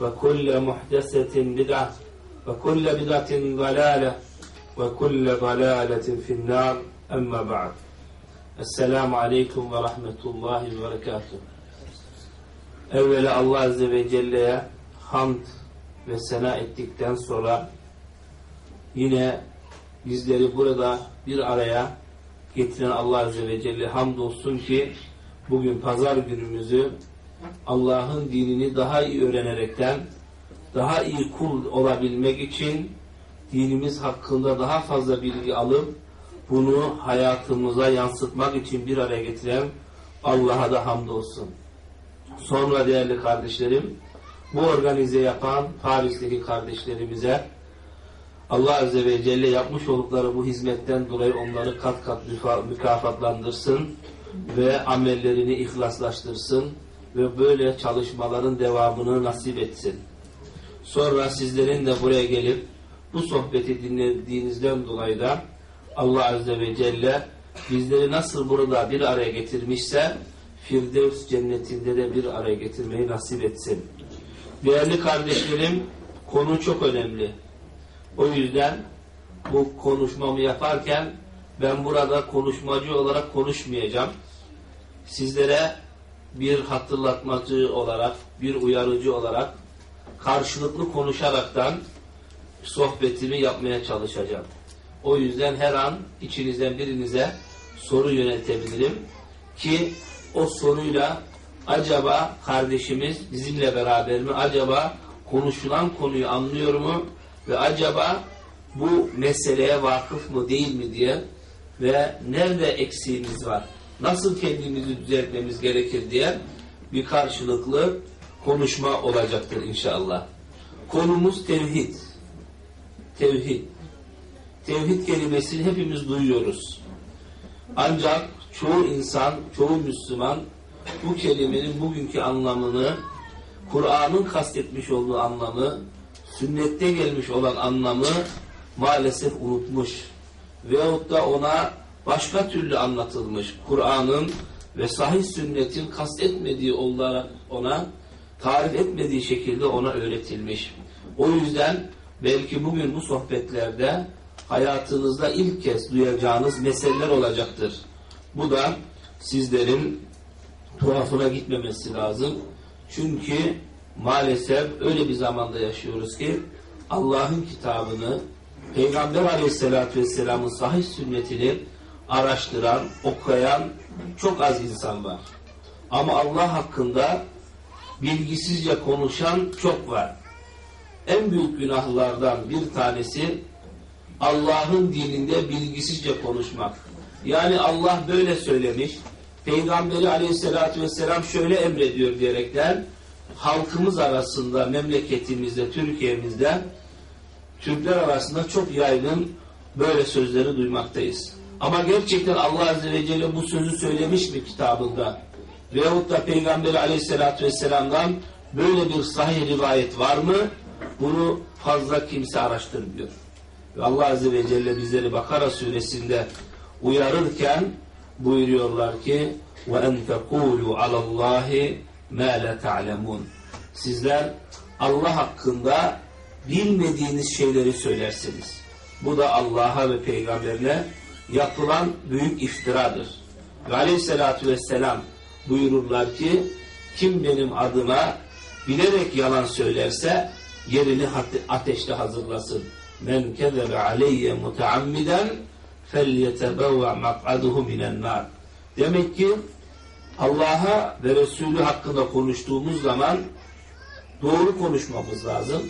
وكل محدثة بدعة وكل بدعة ضلالة وكل ضلالة في النار أما بعد السلام عليكم ورحمة الله وبركاته Evvela Allah Azze ve Celle'ye hamd ve sena ettikten sonra yine bizleri burada bir araya getiren Allah Azze ve Celle hamdolsun ki bugün pazar günümüzü Allah'ın dinini daha iyi öğrenerekten daha iyi kul olabilmek için dinimiz hakkında daha fazla bilgi alıp bunu hayatımıza yansıtmak için bir araya getiren Allah'a da hamdolsun. Sonra değerli kardeşlerim bu organize yapan Paris'teki kardeşlerimize Allah Azze ve Celle yapmış oldukları bu hizmetten dolayı onları kat kat mükafatlandırsın ve amellerini ihlaslaştırsın ve böyle çalışmaların devamını nasip etsin. Sonra sizlerin de buraya gelip bu sohbeti dinlediğinizden dolayı da Allah Azze ve Celle bizleri nasıl burada bir araya getirmişse Firdevs cennetinde de bir araya getirmeyi nasip etsin. Değerli kardeşlerim konu çok önemli. O yüzden bu konuşmamı yaparken ben burada konuşmacı olarak konuşmayacağım. Sizlere bir hatırlatmacı olarak, bir uyarıcı olarak karşılıklı konuşaraktan sohbetimi yapmaya çalışacağım. O yüzden her an içinizden birinize soru yöneltebilirim ki o soruyla acaba kardeşimiz bizimle beraber mi? Acaba konuşulan konuyu anlıyor mu? Ve acaba bu meseleye vakıf mı değil mi diye ve nerede eksiğimiz var? Nasıl kendimizi düzeltmemiz gerekir diye bir karşılıklı konuşma olacaktır inşallah. Konumuz tevhid. Tevhid. Tevhid kelimesini hepimiz duyuyoruz. Ancak çoğu insan, çoğu Müslüman bu kelimenin bugünkü anlamını, Kur'an'ın kastetmiş olduğu anlamı, sünnette gelmiş olan anlamı maalesef unutmuş. Veyahut da ona başka türlü anlatılmış. Kur'an'ın ve sahih sünnetin kastetmediği olarak ona tarif etmediği şekilde ona öğretilmiş. O yüzden belki bugün bu sohbetlerde hayatınızda ilk kez duyacağınız meseleler olacaktır. Bu da sizlerin tuhafına gitmemesi lazım. Çünkü maalesef öyle bir zamanda yaşıyoruz ki Allah'ın kitabını Peygamber aleyhissalatü vesselamın sahih sünnetini araştıran, okuyan çok az insan var. Ama Allah hakkında bilgisizce konuşan çok var. En büyük günahlardan bir tanesi Allah'ın dininde bilgisizce konuşmak. Yani Allah böyle söylemiş, Peygamberi aleyhissalatü vesselam şöyle emrediyor diyerekten halkımız arasında, memleketimizde, Türkiye'mizde Türkler arasında çok yaygın böyle sözleri duymaktayız. Ama gerçekten Allah Azze ve Celle bu sözü söylemiş mi kitabında? Veyahut da Peygamberi Aleyhisselatü Vesselam'dan böyle bir sahih rivayet var mı? Bunu fazla kimse araştırmıyor. Ve Allah Azze ve Celle bizleri Bakara suresinde uyarırken buyuruyorlar ki وَاَنْ تَقُولُوا عَلَى اللّٰهِ مَا لَا تَعْلَمُونَ Sizler Allah hakkında bilmediğiniz şeyleri söylersiniz. Bu da Allah'a ve peygamberine yapılan büyük iftiradır. Ve aleyhissalatü vesselam buyururlar ki kim benim adıma bilerek yalan söylerse yerini ateşte hazırlasın. Men kezebe aleyye muteammiden felyetebevve mak'aduhu minen nar. Demek ki Allah'a ve Resulü hakkında konuştuğumuz zaman doğru konuşmamız lazım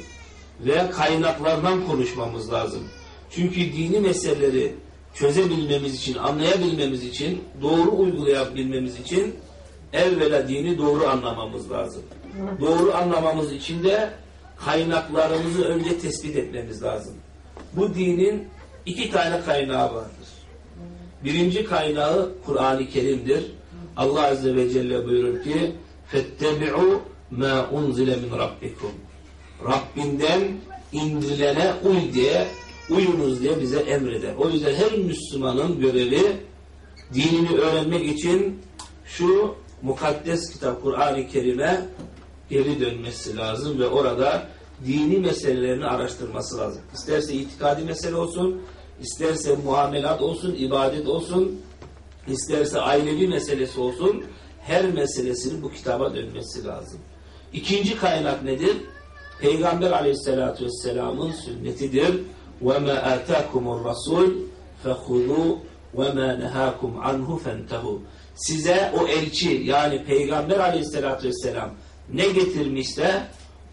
ve kaynaklardan konuşmamız lazım. Çünkü dini meseleleri çözebilmemiz için, anlayabilmemiz için, doğru uygulayabilmemiz için evvela dini doğru anlamamız lazım. Doğru anlamamız için de kaynaklarımızı önce tespit etmemiz lazım. Bu dinin iki tane kaynağı vardır. Birinci kaynağı Kur'an-ı Kerim'dir. Allah Azze ve Celle buyurur ki فَاتَّبِعُوا مَا اُنْزِلَ مِنْ رَبِّكُمْ Rabbinden indirilene uy diye uyunuz diye bize emreder. O yüzden her Müslümanın görevi dinini öğrenmek için şu mukaddes kitap Kur'an-ı Kerim'e geri dönmesi lazım ve orada dini meselelerini araştırması lazım. İsterse itikadi mesele olsun, isterse muamelat olsun, ibadet olsun, isterse ailevi meselesi olsun, her meselesinin bu kitaba dönmesi lazım. İkinci kaynak nedir? Peygamber aleyhissalatü vesselamın sünnetidir. وَمَا آتَاكُمُ الرَّسُولُ فَخُذُوا وَمَا نَهَاكُمْ عَنْهُ فَانْتَهُوا Size o elçi yani Peygamber aleyhissalatü vesselam ne getirmişse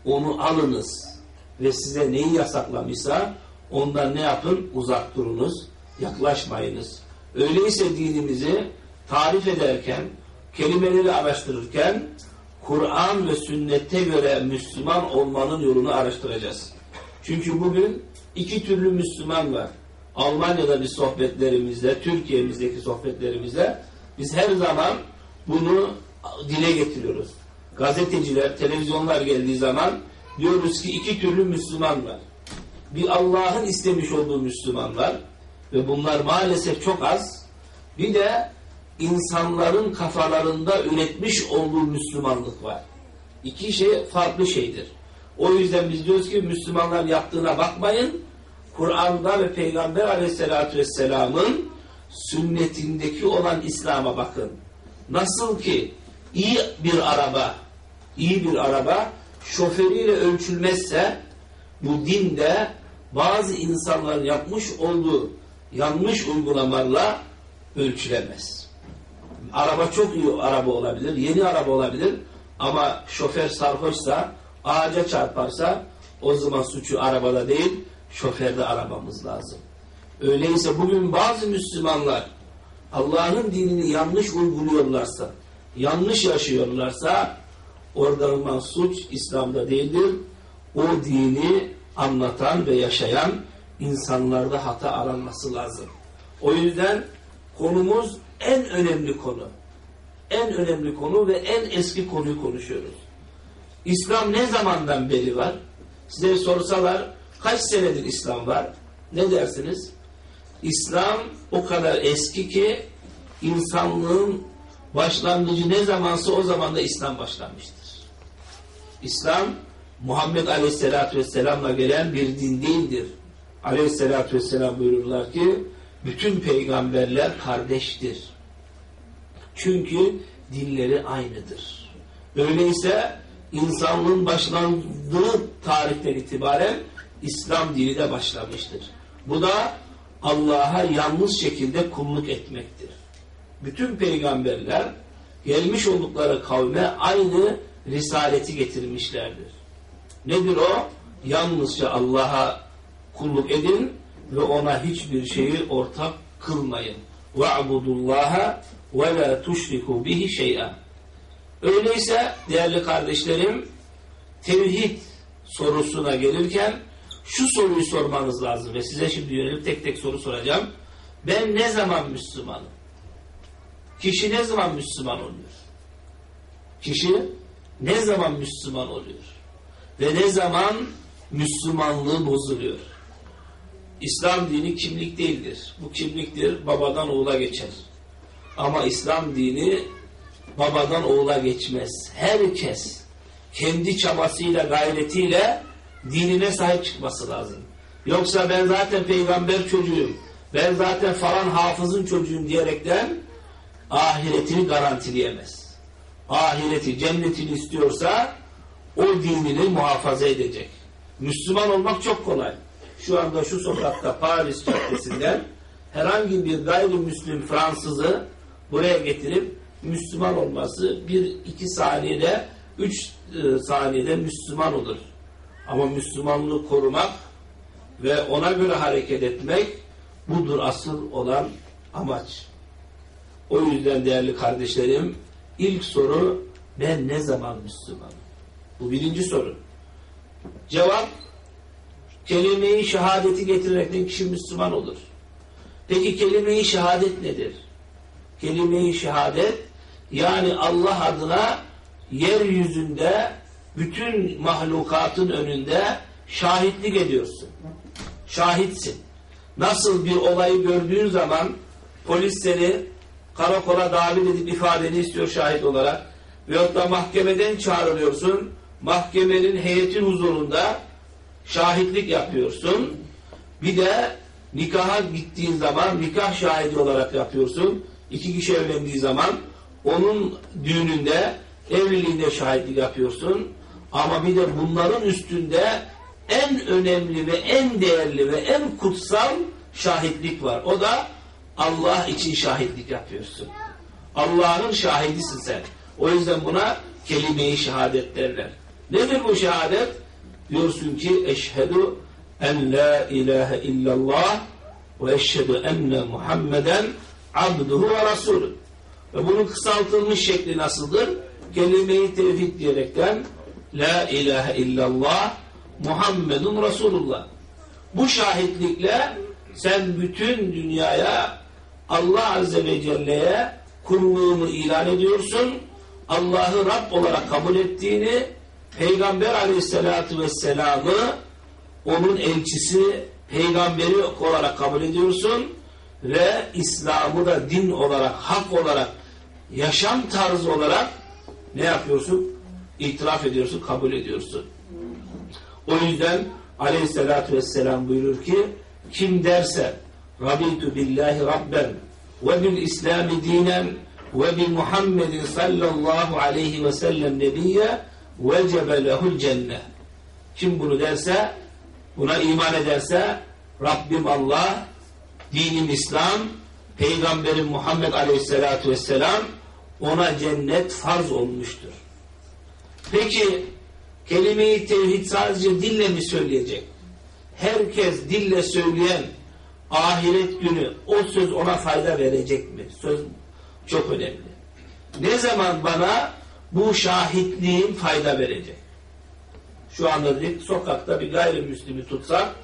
onu alınız ve size neyi yasaklamışsa ondan ne yapın? Uzak durunuz, yaklaşmayınız. Öyleyse dinimizi tarif ederken, kelimeleri araştırırken Kur'an ve sünnete göre Müslüman olmanın yolunu araştıracağız. Çünkü bugün iki türlü Müslüman var. Almanya'da bir sohbetlerimizde, Türkiye'mizdeki sohbetlerimizde biz her zaman bunu dile getiriyoruz. Gazeteciler, televizyonlar geldiği zaman diyoruz ki iki türlü Müslüman var. Bir Allah'ın istemiş olduğu Müslümanlar ve bunlar maalesef çok az. Bir de insanların kafalarında üretmiş olduğu Müslümanlık var. İki şey farklı şeydir. O yüzden biz diyoruz ki Müslümanlar yaptığına bakmayın. Kur'an'da ve Peygamber aleyhissalatü vesselamın sünnetindeki olan İslam'a bakın. Nasıl ki iyi bir araba, iyi bir araba şoförüyle ölçülmezse bu dinde bazı insanların yapmış olduğu yanlış uygulamalarla ölçülemez. Araba çok iyi araba olabilir, yeni araba olabilir ama şoför sarhoşsa, ağaca çarparsa o zaman suçu arabada değil, şoförde aramamız lazım. Öyleyse bugün bazı Müslümanlar Allah'ın dinini yanlış uyguluyorlarsa, yanlış yaşıyorlarsa oradan suç İslam'da değildir. O dini anlatan ve yaşayan insanlarda hata aranması lazım. O yüzden konumuz en önemli konu. En önemli konu ve en eski konuyu konuşuyoruz. İslam ne zamandan beri var? Size sorsalar kaç senedir İslam var? Ne dersiniz? İslam o kadar eski ki insanlığın başlangıcı ne zamansa o zaman da İslam başlamıştır. İslam Muhammed Aleyhisselatü Vesselam'la gelen bir din değildir. Aleyhisselatü Vesselam buyururlar ki bütün peygamberler kardeştir. Çünkü dinleri aynıdır. Öyleyse insanlığın başlandığı tarihten itibaren İslam dini de başlamıştır. Bu da Allah'a yanlış şekilde kulluk etmektir. Bütün peygamberler gelmiş oldukları kavme aynı risaleti getirmişlerdir. Nedir o? Yalnızca Allah'a kulluk edin ve ona hiçbir şeyi ortak kılmayın. وَعْبُدُ اللّٰهَ وَلَا تُشْرِكُوا بِهِ شَيْئًا Öyleyse değerli kardeşlerim tevhid sorusuna gelirken şu soruyu sormanız lazım ve size şimdi yönelip tek tek soru soracağım. Ben ne zaman Müslümanım? Kişi ne zaman Müslüman oluyor? Kişi ne zaman Müslüman oluyor? Ve ne zaman Müslümanlığı bozuluyor? İslam dini kimlik değildir. Bu kimliktir, babadan oğula geçer. Ama İslam dini babadan oğula geçmez. Herkes kendi çabasıyla, gayretiyle dinine sahip çıkması lazım. Yoksa ben zaten peygamber çocuğuyum, ben zaten falan hafızın çocuğuyum diyerekten ahiretini garantileyemez. Ahireti, cennetini istiyorsa o dinini muhafaza edecek. Müslüman olmak çok kolay. Şu anda şu sokakta Paris caddesinden herhangi bir gayrimüslim Fransızı buraya getirip Müslüman olması bir iki saniyede üç e, saniyede Müslüman olur. Ama Müslümanlığı korumak ve ona göre hareket etmek budur asıl olan amaç. O yüzden değerli kardeşlerim ilk soru ben ne zaman Müslümanım? Bu birinci soru. Cevap kelime-i şehadeti getirerekten kişi Müslüman olur. Peki kelime-i şehadet nedir? Kelime-i şehadet yani Allah adına yeryüzünde bütün mahlukatın önünde şahitlik ediyorsun. Şahitsin. Nasıl bir olayı gördüğün zaman polis seni karakola davet edip ifadeni istiyor şahit olarak veyahut da mahkemeden çağrılıyorsun. Mahkemenin heyetin huzurunda şahitlik yapıyorsun. Bir de nikaha gittiğin zaman nikah şahidi olarak yapıyorsun. İki kişi evlendiği zaman onun düğününde evliliğinde şahitlik yapıyorsun. Ama bir de bunların üstünde en önemli ve en değerli ve en kutsal şahitlik var. O da Allah için şahitlik yapıyorsun. Allah'ın şahidisin sen. O yüzden buna kelime-i şehadet derler. Nedir bu şehadet? Diyorsun ki eşhedü en la ilahe illallah ve eşhedü enne Muhammeden abduhu ve rasulü. Ve bunun kısaltılmış şekli nasıldır? Kelime-i tevhid diyerekten la ilahe illallah Muhammedun Resulullah. Bu şahitlikle sen bütün dünyaya Allah Azze ve Celle'ye kulluğunu ilan ediyorsun. Allah'ı Rab olarak kabul ettiğini, Peygamber Aleyhisselatü Vesselam'ı onun elçisi, peygamberi olarak kabul ediyorsun ve İslam'ı da din olarak, hak olarak, yaşam tarzı olarak ne yapıyorsun? İtiraf ediyorsun, kabul ediyorsun. O yüzden Aleyhisselatü Vesselam buyurur ki kim derse Rabitu billahi rabben ve bil İslami dinen ve bi Muhammedin sallallahu aleyhi ve sellem nebiyye vecebe lehul cennet. Kim bunu derse, buna iman ederse Rabbim Allah, dinim İslam, Peygamberim Muhammed aleyhissalatu vesselam ona cennet farz olmuştur. Peki kelime-i tevhid sadece dille mi söyleyecek? Herkes dille söyleyen ahiret günü o söz ona fayda verecek mi? Söz çok önemli. Ne zaman bana bu şahitliğim fayda verecek? Şu anda dedik sokakta bir gayrimüslimi tutsak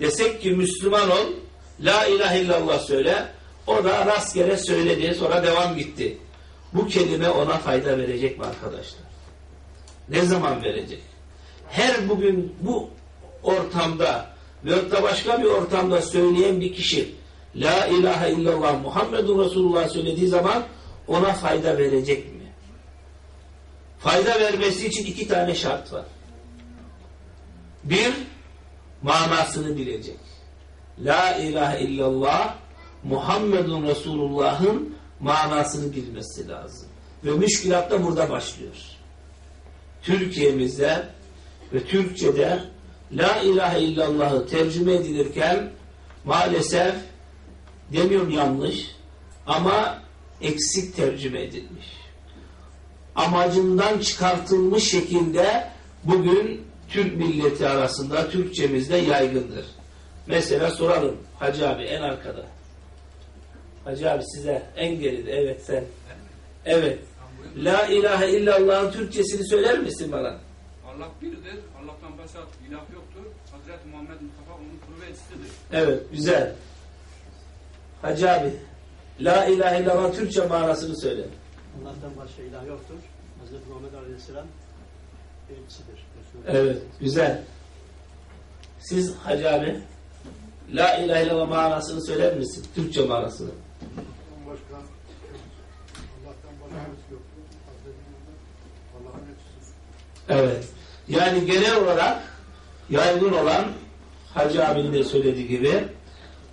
desek ki Müslüman ol La ilahe illallah söyle o da rastgele söyledi sonra devam gitti. Bu kelime ona fayda verecek mi arkadaşlar? Ne zaman verecek? Her bugün bu ortamda veyahut da başka bir ortamda söyleyen bir kişi La ilahe illallah Muhammedun Resulullah söylediği zaman ona fayda verecek mi? Fayda vermesi için iki tane şart var. Bir, manasını bilecek. La ilahe illallah Muhammedun Resulullah'ın manasını bilmesi lazım. Ve müşkilat da burada başlıyor. Türkiye'mizde ve Türkçe'de La ilahe illallah'ı tercüme edilirken maalesef demiyorum yanlış ama eksik tercüme edilmiş. Amacından çıkartılmış şekilde bugün Türk milleti arasında Türkçemizde yaygındır. Mesela soralım Hacı abi en arkada. Hacı abi size en geride evet sen. Evet. La ilahe illallah'ın Türkçesini söyler misin bana? Allah birdir. Allah'tan başka ilah yoktur. Hazreti Muhammed Mustafa onun kulu ve elçisidir. Evet güzel. Hacı abi La ilahe illallah Türkçe manasını söyle. Allah'tan başka ilah yoktur. Hazreti Muhammed Aleyhisselam elçisidir. Evet güzel. Siz Hacı abi La ilahe illallah manasını söyler misin? Türkçe manasını. Evet. Yani genel olarak yaygın olan Hacı abinin de söylediği gibi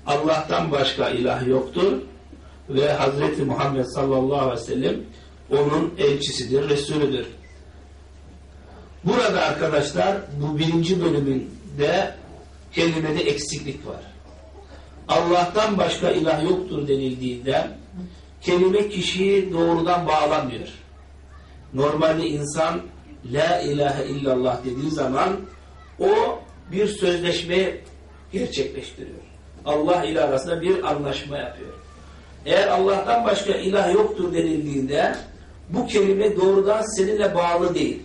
Allah'tan başka ilah yoktur ve Hazreti Muhammed sallallahu aleyhi ve sellem onun elçisidir, Resulüdür. Burada arkadaşlar bu birinci bölümünde kelimede eksiklik var. Allah'tan başka ilah yoktur denildiğinde kelime kişiyi doğrudan bağlamıyor. Normalde insan La ilahe illallah dediği zaman o bir sözleşme gerçekleştiriyor. Allah ile arasında bir anlaşma yapıyor. Eğer Allah'tan başka ilah yoktur denildiğinde bu kelime doğrudan seninle bağlı değil.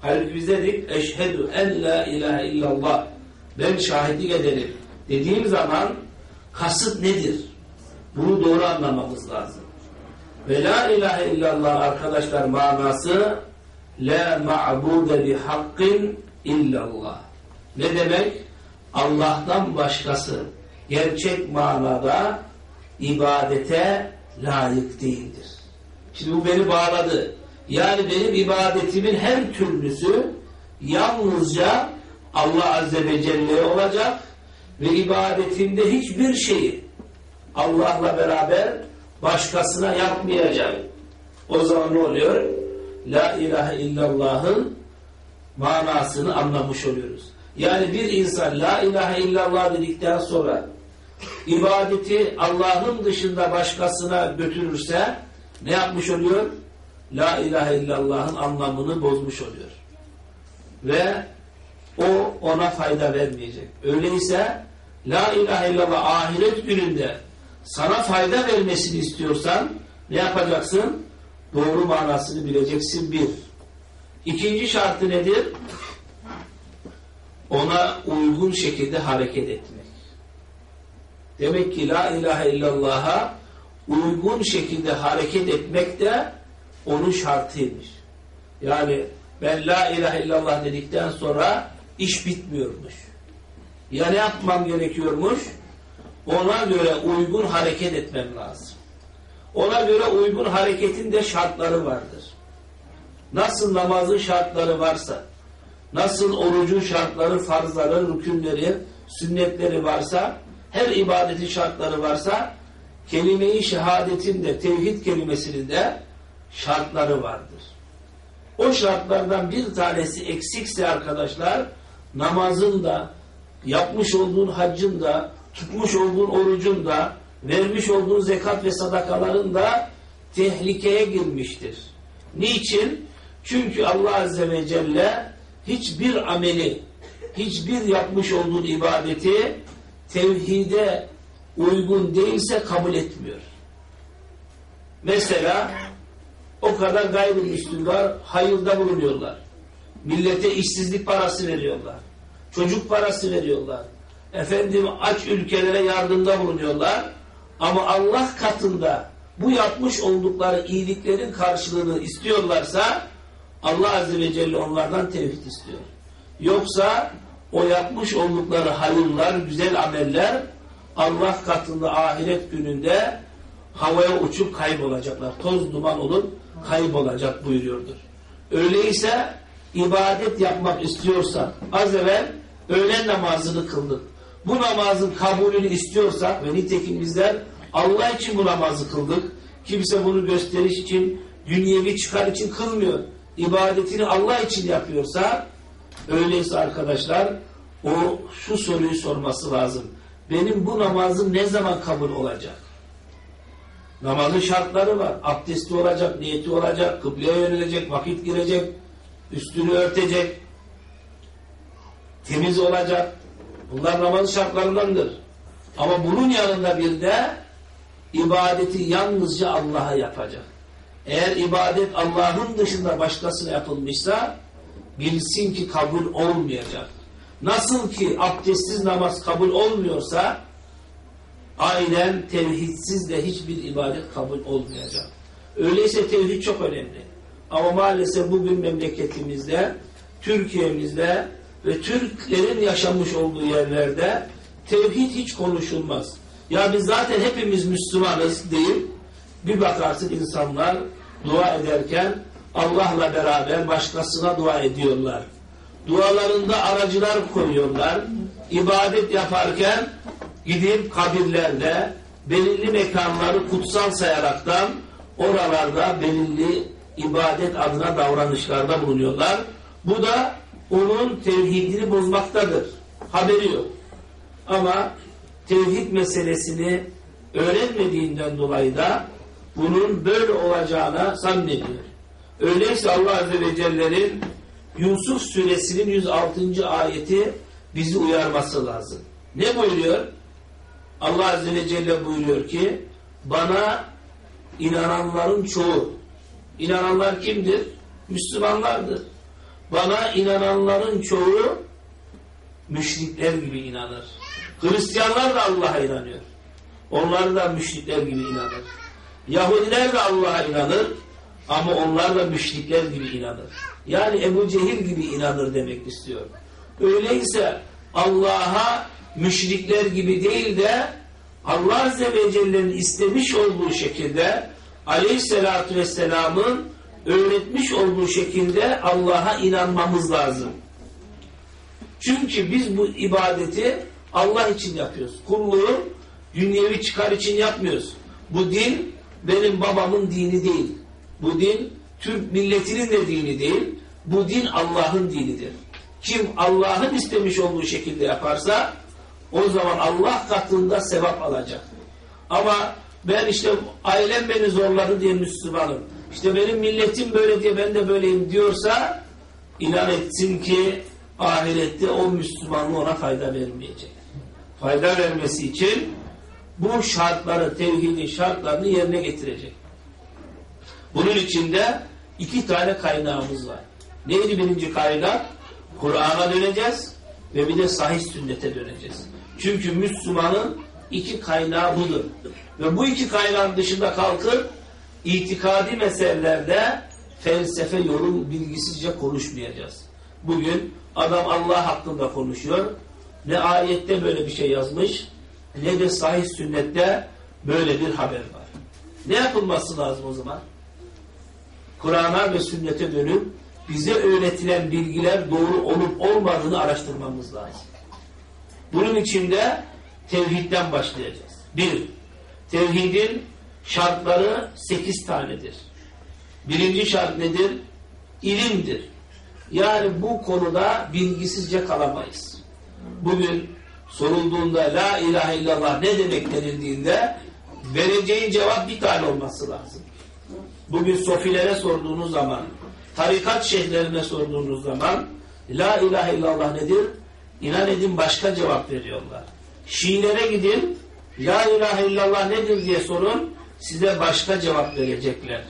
Halbuki biz dedik eşhedü en la ilahe illallah ben şahitlik ederim dediğim zaman kasıt nedir? Bunu doğru anlamamız lazım. Ve la ilahe illallah arkadaşlar manası la ma'bude bi hakkin illallah. Ne demek? Allah'tan başkası gerçek manada ibadete layık değildir. Şimdi bu beni bağladı. Yani benim ibadetimin her türlüsü yalnızca Allah Azze ve Celle olacak ve ibadetimde hiçbir şeyi Allah'la beraber başkasına yapmayacağım. O zaman ne oluyor? La ilahe illallah'ın manasını anlamış oluyoruz. Yani bir insan la ilahe illallah dedikten sonra ibadeti Allah'ın dışında başkasına götürürse ne yapmış oluyor? La ilahe illallah'ın anlamını bozmuş oluyor. Ve o ona fayda vermeyecek. Öyleyse la ilahe illallah ahiret gününde sana fayda vermesini istiyorsan ne yapacaksın? Doğru manasını bileceksin bir. İkinci şartı nedir? Ona uygun şekilde hareket etmek. Demek ki la ilahe illallah'a uygun şekilde hareket etmek de onun şartıymış. Yani ben la ilahe illallah dedikten sonra iş bitmiyormuş. Ya ne yapmam gerekiyormuş? Ona göre uygun hareket etmem lazım. Ona göre uygun hareketin de şartları vardır. Nasıl namazın şartları varsa, nasıl orucun şartları, farzları, rükünleri, sünnetleri varsa, her ibadetin şartları varsa, kelime-i şehadetin de, tevhid kelimesinin de şartları vardır. O şartlardan bir tanesi eksikse arkadaşlar, namazın da, yapmış olduğun haccın da, tutmuş olduğun orucun da, vermiş olduğun zekat ve sadakaların da tehlikeye girmiştir. Niçin? Çünkü Allah Azze ve Celle hiçbir ameli, hiçbir yapmış olduğun ibadeti tevhide uygun değilse kabul etmiyor. Mesela o kadar gayrimüslim var, hayırda bulunuyorlar. Millete işsizlik parası veriyorlar. Çocuk parası veriyorlar. Efendim aç ülkelere yardımda bulunuyorlar. Ama Allah katında bu yapmış oldukları iyiliklerin karşılığını istiyorlarsa Allah Azze ve Celle onlardan tevhid istiyor. Yoksa o yapmış oldukları hayırlar, güzel ameller Allah katında ahiret gününde havaya uçup kaybolacaklar. Toz duman olup kaybolacak buyuruyordur. Öyleyse ibadet yapmak istiyorsan az evvel öğlen namazını kıldık. Bu namazın kabulünü istiyorsak ve nitekim bizler Allah için bu namazı kıldık. Kimse bunu gösteriş için, dünyevi çıkar için kılmıyor. İbadetini Allah için yapıyorsa öyleyse arkadaşlar o şu soruyu sorması lazım. Benim bu namazım ne zaman kabul olacak? Namazın şartları var. Abdesti olacak, niyeti olacak, kıbleye yönelecek, vakit girecek, üstünü örtecek, temiz olacak. Bunlar namazın şartlarındandır. Ama bunun yanında bir de ibadeti yalnızca Allah'a yapacak. Eğer ibadet Allah'ın dışında başkasına yapılmışsa bilsin ki kabul olmayacak. Nasıl ki abdestsiz namaz kabul olmuyorsa aynen tevhidsiz de hiçbir ibadet kabul olmayacak. Öyleyse tevhid çok önemli. Ama maalesef bugün memleketimizde, Türkiye'mizde ve Türklerin yaşamış olduğu yerlerde tevhid hiç konuşulmaz. Ya biz zaten hepimiz Müslümanız deyip bir bakarsın insanlar dua ederken Allah'la beraber başkasına dua ediyorlar. Dualarında aracılar koyuyorlar. İbadet yaparken gidip kabirlerde belirli mekanları kutsal sayaraktan oralarda belirli ibadet adına davranışlarda bulunuyorlar. Bu da onun tevhidini bozmaktadır. Haberi yok. Ama tevhid meselesini öğrenmediğinden dolayı da bunun böyle olacağına zannediyor. Öyleyse Allah Azze ve Celle'nin Yusuf suresinin 106. ayeti bizi uyarması lazım. Ne buyuruyor? Allah Azze ve Celle buyuruyor ki bana inananların çoğu inananlar kimdir? Müslümanlardır. Bana inananların çoğu müşrikler gibi inanır. Hristiyanlar da Allah'a inanıyor. Onlar da müşrikler gibi inanır. Yahudiler de Allah'a inanır ama onlar da müşrikler gibi inanır. Yani Ebu Cehil gibi inanır demek istiyor. Öyleyse Allah'a müşrikler gibi değil de Allah Azze ve Celle'nin istemiş olduğu şekilde Aleyhisselatü Vesselam'ın öğretmiş olduğu şekilde Allah'a inanmamız lazım. Çünkü biz bu ibadeti Allah için yapıyoruz. Kulluğu dünyevi çıkar için yapmıyoruz. Bu din benim babamın dini değil. Bu din Türk milletinin de dini değil. Bu din Allah'ın dinidir. Kim Allah'ın istemiş olduğu şekilde yaparsa o zaman Allah katında sevap alacak. Ama ben işte ailem beni zorladı diye Müslümanım. İşte benim milletim böyle diye ben de böyleyim diyorsa inan etsin ki ahirette o Müslümanlığı ona fayda vermeyecek. Fayda vermesi için bu şartları, tevhidin şartlarını yerine getirecek. Bunun içinde iki tane kaynağımız var. Neydi birinci kaynak? Kur'an'a döneceğiz ve bir de sahih sünnete döneceğiz. Çünkü Müslümanın iki kaynağı budur. Ve bu iki kaynağın dışında kalkıp itikadi meselelerde felsefe, yorum bilgisizce konuşmayacağız. Bugün adam Allah hakkında konuşuyor. Ne ayette böyle bir şey yazmış ne de sahih sünnette böyle bir haber var. Ne yapılması lazım o zaman? Kur'an'a ve sünnete dönüp bize öğretilen bilgiler doğru olup olmadığını araştırmamız lazım. Bunun için de tevhidden başlayacağız. Bir, tevhidin şartları sekiz tanedir. Birinci şart nedir? İlimdir. Yani bu konuda bilgisizce kalamayız. Bugün sorulduğunda la ilahe illallah ne demek denildiğinde vereceğin cevap bir tane olması lazım. Bugün sofilere sorduğunuz zaman, tarikat şeyhlerine sorduğunuz zaman la ilahe illallah nedir? İnan edin başka cevap veriyorlar. Şiilere gidin, la ilahe illallah nedir diye sorun, size başka cevap verecekler.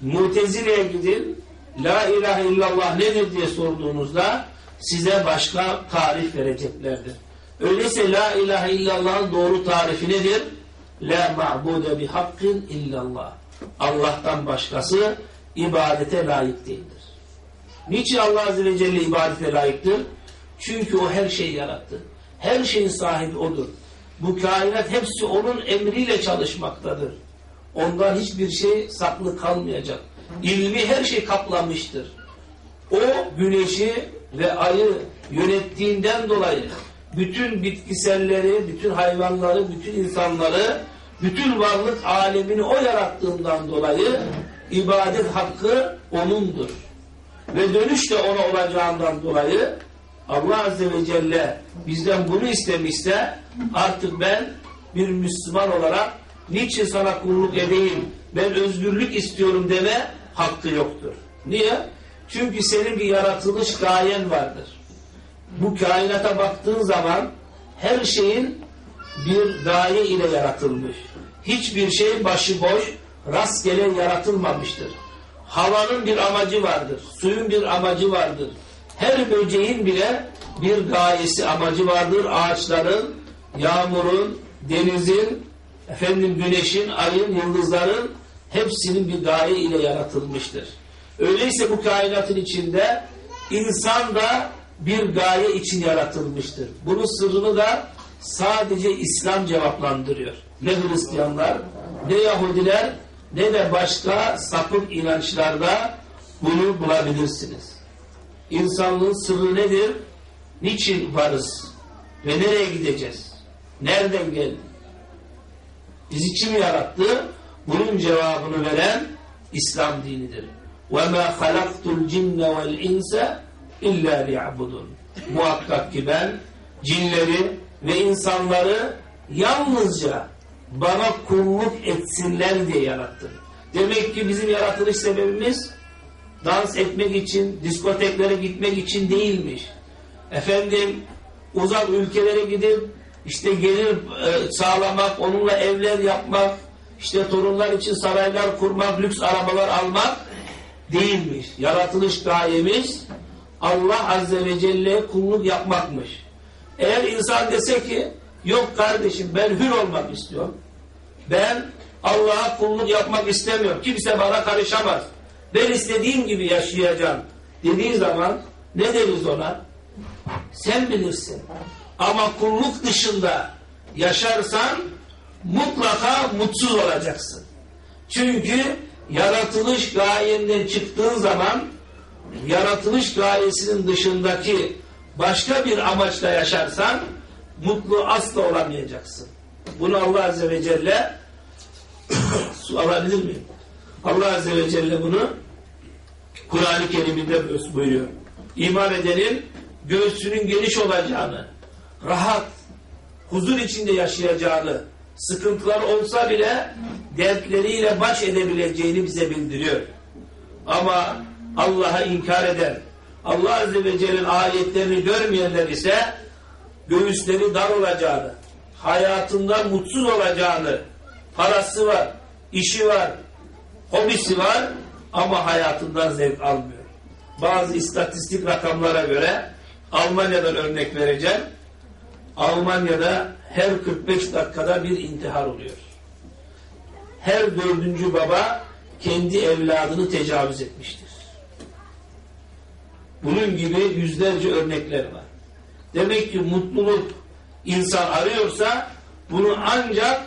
Mutezile'ye gidin, la ilahe illallah nedir diye sorduğunuzda size başka tarif vereceklerdir. Öyleyse la ilahe illallah'ın doğru tarifi nedir? La ma'bude bi hakkin illallah. Allah'tan başkası ibadete layık değildir. Niçin Allah Azze ve Celle ibadete layıktır? Çünkü o her şeyi yarattı. Her şeyin sahibi O'dur. Bu kainat hepsi O'nun emriyle çalışmaktadır. Ondan hiçbir şey saklı kalmayacak. İlmi her şey kaplamıştır. O güneşi ve ayı yönettiğinden dolayı bütün bitkiselleri, bütün hayvanları, bütün insanları, bütün varlık alemini o yarattığından dolayı ibadet hakkı O'nundur. Ve dönüş de O'na olacağından dolayı Allah Azze ve Celle bizden bunu istemişse artık ben bir Müslüman olarak niçin sana kulluk edeyim, ben özgürlük istiyorum deme hakkı yoktur. Niye? Çünkü senin bir yaratılış gayen vardır. Bu kainata baktığın zaman her şeyin bir gaye ile yaratılmış. Hiçbir şey başıboş, rastgele yaratılmamıştır. Havanın bir amacı vardır, suyun bir amacı vardır. Her böceğin bile bir gayesi, amacı vardır. Ağaçların, yağmurun, denizin, efendim güneşin, ayın, yıldızların hepsinin bir gaye ile yaratılmıştır. Öyleyse bu kainatın içinde insan da bir gaye için yaratılmıştır. Bunun sırrını da sadece İslam cevaplandırıyor. Ne Hristiyanlar, ne Yahudiler, ne de başka sapık inançlarda bunu bulabilirsiniz. İnsanlığın sırrı nedir? Niçin varız? Ve nereye gideceğiz? Nereden geldik? Bizi kim yarattı? Bunun cevabını veren İslam dinidir. وَمَا خَلَقْتُ الْجِنَّ وَالْاِنْسَ اِلَّا لِيَعْبُدُونَ Muhakkak ki ben cinleri ve insanları yalnızca bana kulluk etsinler diye yarattım. Demek ki bizim yaratılış sebebimiz dans etmek için, diskoteklere gitmek için değilmiş. Efendim uzak ülkelere gidip işte gelir e, sağlamak, onunla evler yapmak, işte torunlar için saraylar kurmak, lüks arabalar almak değilmiş. Yaratılış gayemiz Allah Azze ve Celle'ye kulluk yapmakmış. Eğer insan dese ki yok kardeşim ben hür olmak istiyorum. Ben Allah'a kulluk yapmak istemiyorum. Kimse bana karışamaz. Ben istediğim gibi yaşayacağım dediği zaman ne deriz ona? Sen bilirsin. Ama kulluk dışında yaşarsan mutlaka mutsuz olacaksın. Çünkü yaratılış gayenden çıktığın zaman yaratılış gayesinin dışındaki başka bir amaçla yaşarsan mutlu asla olamayacaksın. Bunu Allah Azze ve Celle alabilir miyim? Allah Azze ve Celle bunu Kur'an-ı Kerim'inde buyuruyor. İman edenin göğsünün geniş olacağını, rahat, huzur içinde yaşayacağını, sıkıntılar olsa bile dertleriyle baş edebileceğini bize bildiriyor. Ama Allah'a inkar eden, Allah Azze ve Celle'nin ayetlerini görmeyenler ise göğüsleri dar olacağını, hayatında mutsuz olacağını, parası var, işi var, hobisi var ama hayatından zevk almıyor. Bazı istatistik rakamlara göre Almanya'dan örnek vereceğim. Almanya'da her 45 dakikada bir intihar oluyor. Her dördüncü baba kendi evladını tecavüz etmiştir. Bunun gibi yüzlerce örnekler var. Demek ki mutluluk insan arıyorsa bunu ancak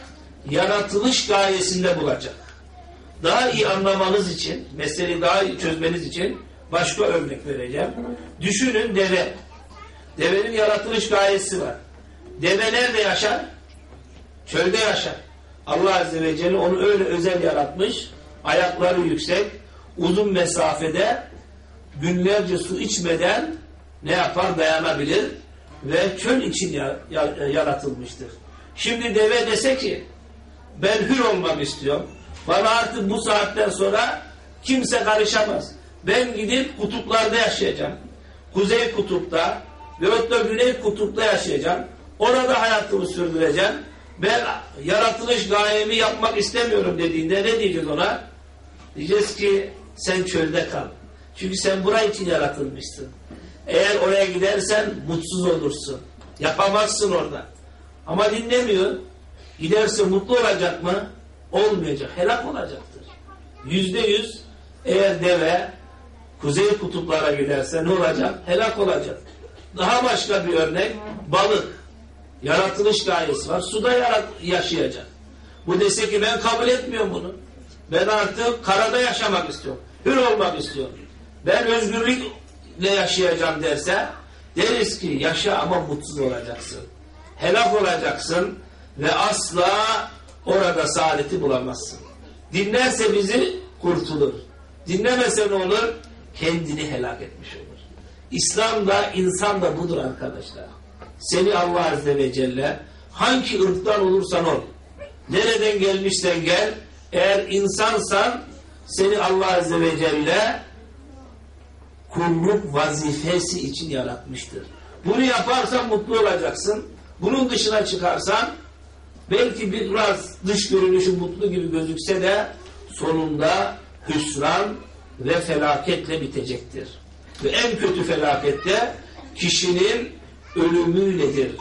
yaratılış gayesinde bulacak. Daha iyi anlamanız için, meseleyi daha iyi çözmeniz için başka örnek vereceğim. Düşünün deve. Devenin yaratılış gayesi var. Deve nerede yaşar? Çölde yaşar. Allah Azze ve Celle onu öyle özel yaratmış. Ayakları yüksek, uzun mesafede günlerce su içmeden ne yapar dayanabilir ve çöl için ya- ya- yaratılmıştır. Şimdi deve dese ki ben hür olmak istiyorum. Bana artık bu saatten sonra kimse karışamaz. Ben gidip kutuplarda yaşayacağım. Kuzey kutupta veyahut da güney kutupta yaşayacağım. Orada hayatımı sürdüreceğim. Ben yaratılış gayemi yapmak istemiyorum dediğinde ne diyeceğiz ona? Diyeceğiz ki sen çölde kal. Çünkü sen buraya için yaratılmışsın. Eğer oraya gidersen mutsuz olursun. Yapamazsın orada. Ama dinlemiyor. Giderse mutlu olacak mı? Olmayacak. Helak olacaktır. Yüzde yüz eğer deve kuzey kutuplara giderse ne olacak? Helak olacak. Daha başka bir örnek balık. Yaratılış gayesi var. Suda yarat yaşayacak. Bu dese ki ben kabul etmiyorum bunu. Ben artık karada yaşamak istiyorum. Hür olmak istiyorum. Ben özgürlükle yaşayacağım derse deriz ki yaşa ama mutsuz olacaksın. Helak olacaksın ve asla orada saadeti bulamazsın. Dinlerse bizi kurtulur. Dinlemese ne olur? Kendini helak etmiş olur. İslam da insan da budur arkadaşlar. Seni Allah Azze ve Celle hangi ırktan olursan ol, nereden gelmişsen gel, eğer insansan seni Allah Azze ve Celle kulluk vazifesi için yaratmıştır. Bunu yaparsan mutlu olacaksın. Bunun dışına çıkarsan belki biraz dış görünüşü mutlu gibi gözükse de sonunda hüsran ve felaketle bitecektir. Ve en kötü felakette kişinin ölümüyledir.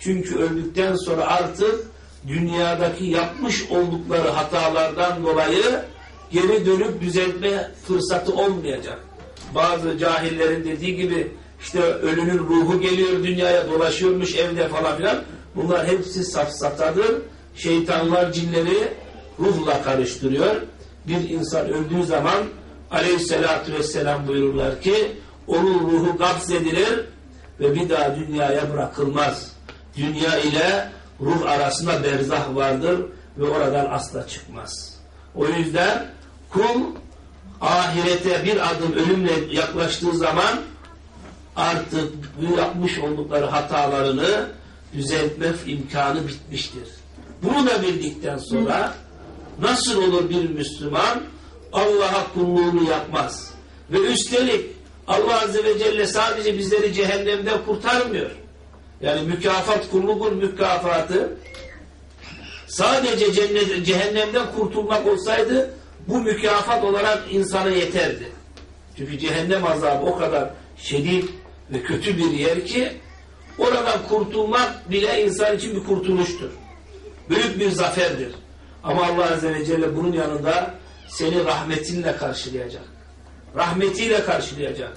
Çünkü öldükten sonra artık dünyadaki yapmış oldukları hatalardan dolayı geri dönüp düzeltme fırsatı olmayacak. Bazı cahillerin dediği gibi işte ölünün ruhu geliyor dünyaya dolaşıyormuş evde falan filan. Bunlar hepsi safsatadır. Şeytanlar cinleri ruhla karıştırıyor. Bir insan öldüğü zaman aleyhissalatü vesselam buyururlar ki onun ruhu edilir ve bir daha dünyaya bırakılmaz. Dünya ile ruh arasında berzah vardır ve oradan asla çıkmaz. O yüzden kul ahirete bir adım ölümle yaklaştığı zaman artık yapmış oldukları hatalarını düzeltme imkanı bitmiştir. Bunu da bildikten sonra nasıl olur bir Müslüman Allah'a kulluğunu yapmaz. Ve üstelik Allah Azze ve Celle sadece bizleri cehennemden kurtarmıyor. Yani mükafat kulluğun mükafatı sadece cennet, cehennemden kurtulmak olsaydı bu mükafat olarak insana yeterdi. Çünkü cehennem azabı o kadar şiddet ve kötü bir yer ki oradan kurtulmak bile insan için bir kurtuluştur. Büyük bir zaferdir. Ama Allah Azze ve Celle bunun yanında seni rahmetinle karşılayacak. Rahmetiyle karşılayacak.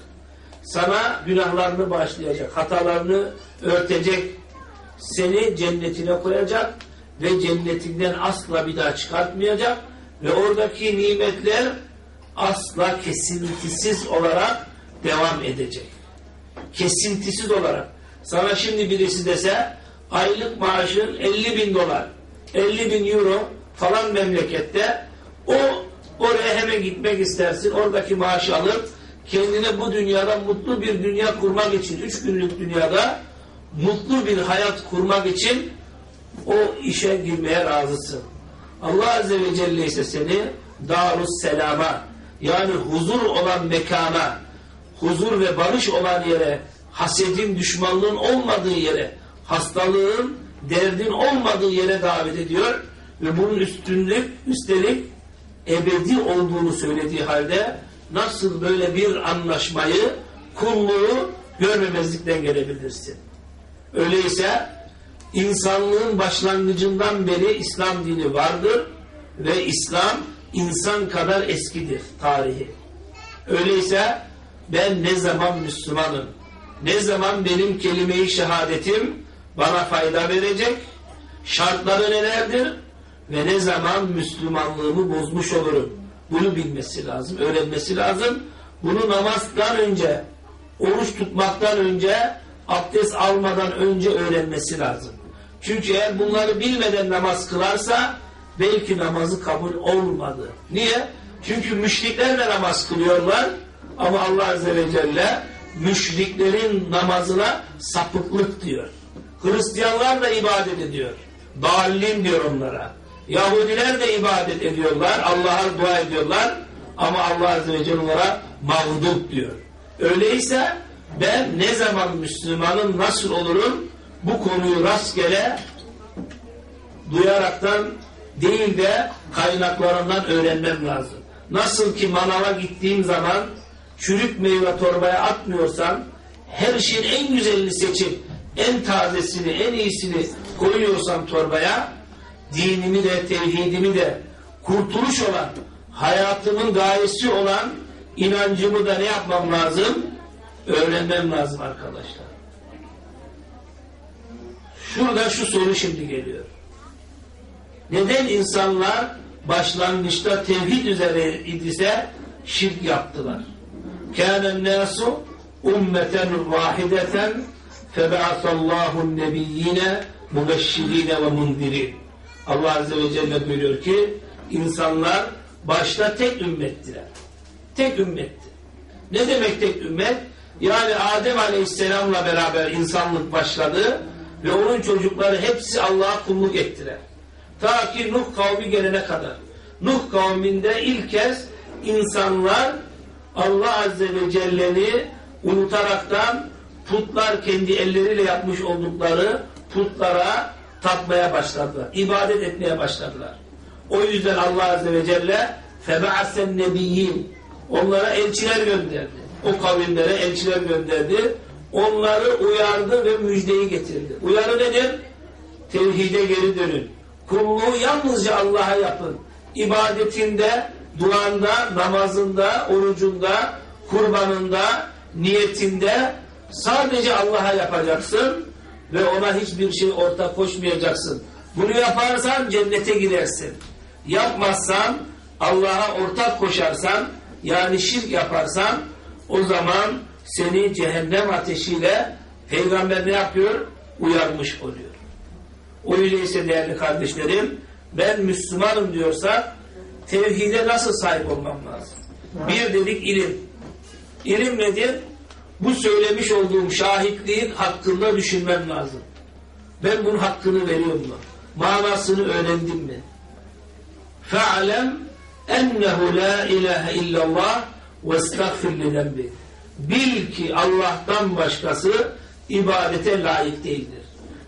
Sana günahlarını bağışlayacak. Hatalarını örtecek. Seni cennetine koyacak ve cennetinden asla bir daha çıkartmayacak ve oradaki nimetler asla kesintisiz olarak devam edecek. Kesintisiz olarak. Sana şimdi birisi dese aylık maaşın 50 bin dolar, 50 bin euro falan memlekette o oraya hemen gitmek istersin. Oradaki maaşı alıp kendine bu dünyada mutlu bir dünya kurmak için, üç günlük dünyada mutlu bir hayat kurmak için o işe girmeye razısın. Allah Azze ve Celle ise seni darus selama yani huzur olan mekana, huzur ve barış olan yere, hasedin, düşmanlığın olmadığı yere, hastalığın, derdin olmadığı yere davet ediyor ve bunun üstünlük, üstelik ebedi olduğunu söylediği halde nasıl böyle bir anlaşmayı, kulluğu görmemezlikten gelebilirsin. Öyleyse insanlığın başlangıcından beri İslam dini vardır ve İslam insan kadar eskidir tarihi. Öyleyse ben ne zaman Müslümanım, ne zaman benim kelime-i şehadetim bana fayda verecek, şartları nelerdir ve ne zaman Müslümanlığımı bozmuş olurum. Bunu bilmesi lazım, öğrenmesi lazım. Bunu namazdan önce, oruç tutmaktan önce, abdest almadan önce öğrenmesi lazım. Çünkü eğer bunları bilmeden namaz kılarsa belki namazı kabul olmadı. Niye? Çünkü müşrikler de namaz kılıyorlar ama Allah Azze ve Celle müşriklerin namazına sapıklık diyor. Hristiyanlar da ibadet ediyor. Dallin diyor onlara. Yahudiler de ibadet ediyorlar. Allah'a dua ediyorlar. Ama Allah Azze ve Celle onlara mağdup diyor. Öyleyse ben ne zaman Müslümanım nasıl olurum bu konuyu rastgele duyaraktan değil de kaynaklarından öğrenmem lazım. Nasıl ki manava gittiğim zaman çürük meyve torbaya atmıyorsam her şeyin en güzelini seçip en tazesini, en iyisini koyuyorsam torbaya dinimi de, tevhidimi de kurtuluş olan, hayatımın gayesi olan inancımı da ne yapmam lazım? Öğrenmem lazım arkadaşlar. Şurada şu soru şimdi geliyor. Neden insanlar başlangıçta tevhid üzere idise şirk yaptılar? Kânen nâsu ummeten vahideten febe'asallahu nebiyyine mübeşşirine ve mundirin. Allah Azze ve Celle buyuruyor ki insanlar başta tek ümmettiler. Tek ümmetti. Ne demek tek ümmet? Yani Adem Aleyhisselam'la beraber insanlık başladı ve onun çocukları hepsi Allah'a kulluk ettiler. Ta ki Nuh kavmi gelene kadar. Nuh kavminde ilk kez insanlar Allah Azze ve Celle'ni unutaraktan putlar kendi elleriyle yapmış oldukları putlara tapmaya başladılar. İbadet etmeye başladılar. O yüzden Allah Azze ve Celle febe'asen nebiyyin onlara elçiler gönderdi. O kavimlere elçiler gönderdi. Onları uyardı ve müjdeyi getirdi. Uyarı nedir? Tevhide geri dönün. Kulluğu yalnızca Allah'a yapın. İbadetinde, duanda, namazında, orucunda, kurbanında, niyetinde sadece Allah'a yapacaksın. ve ona hiçbir şey ortak koşmayacaksın. Bunu yaparsan cennete girersin. Yapmazsan Allah'a ortak koşarsan yani şirk yaparsan o zaman seni cehennem ateşiyle peygamber ne yapıyor? Uyarmış oluyor. Öyleyse değerli kardeşlerim ben Müslümanım diyorsa tevhide nasıl sahip olmam lazım? Bir dedik ilim. İlim nedir? Bu söylemiş olduğum şahitliğin hakkında düşünmem lazım. Ben bunun hakkını veriyor mu? Manasını öğrendim mi? Fe'alem ennehu la ilahe illallah ve estağfir li Bil ki Allah'tan başkası ibadete layık değildir.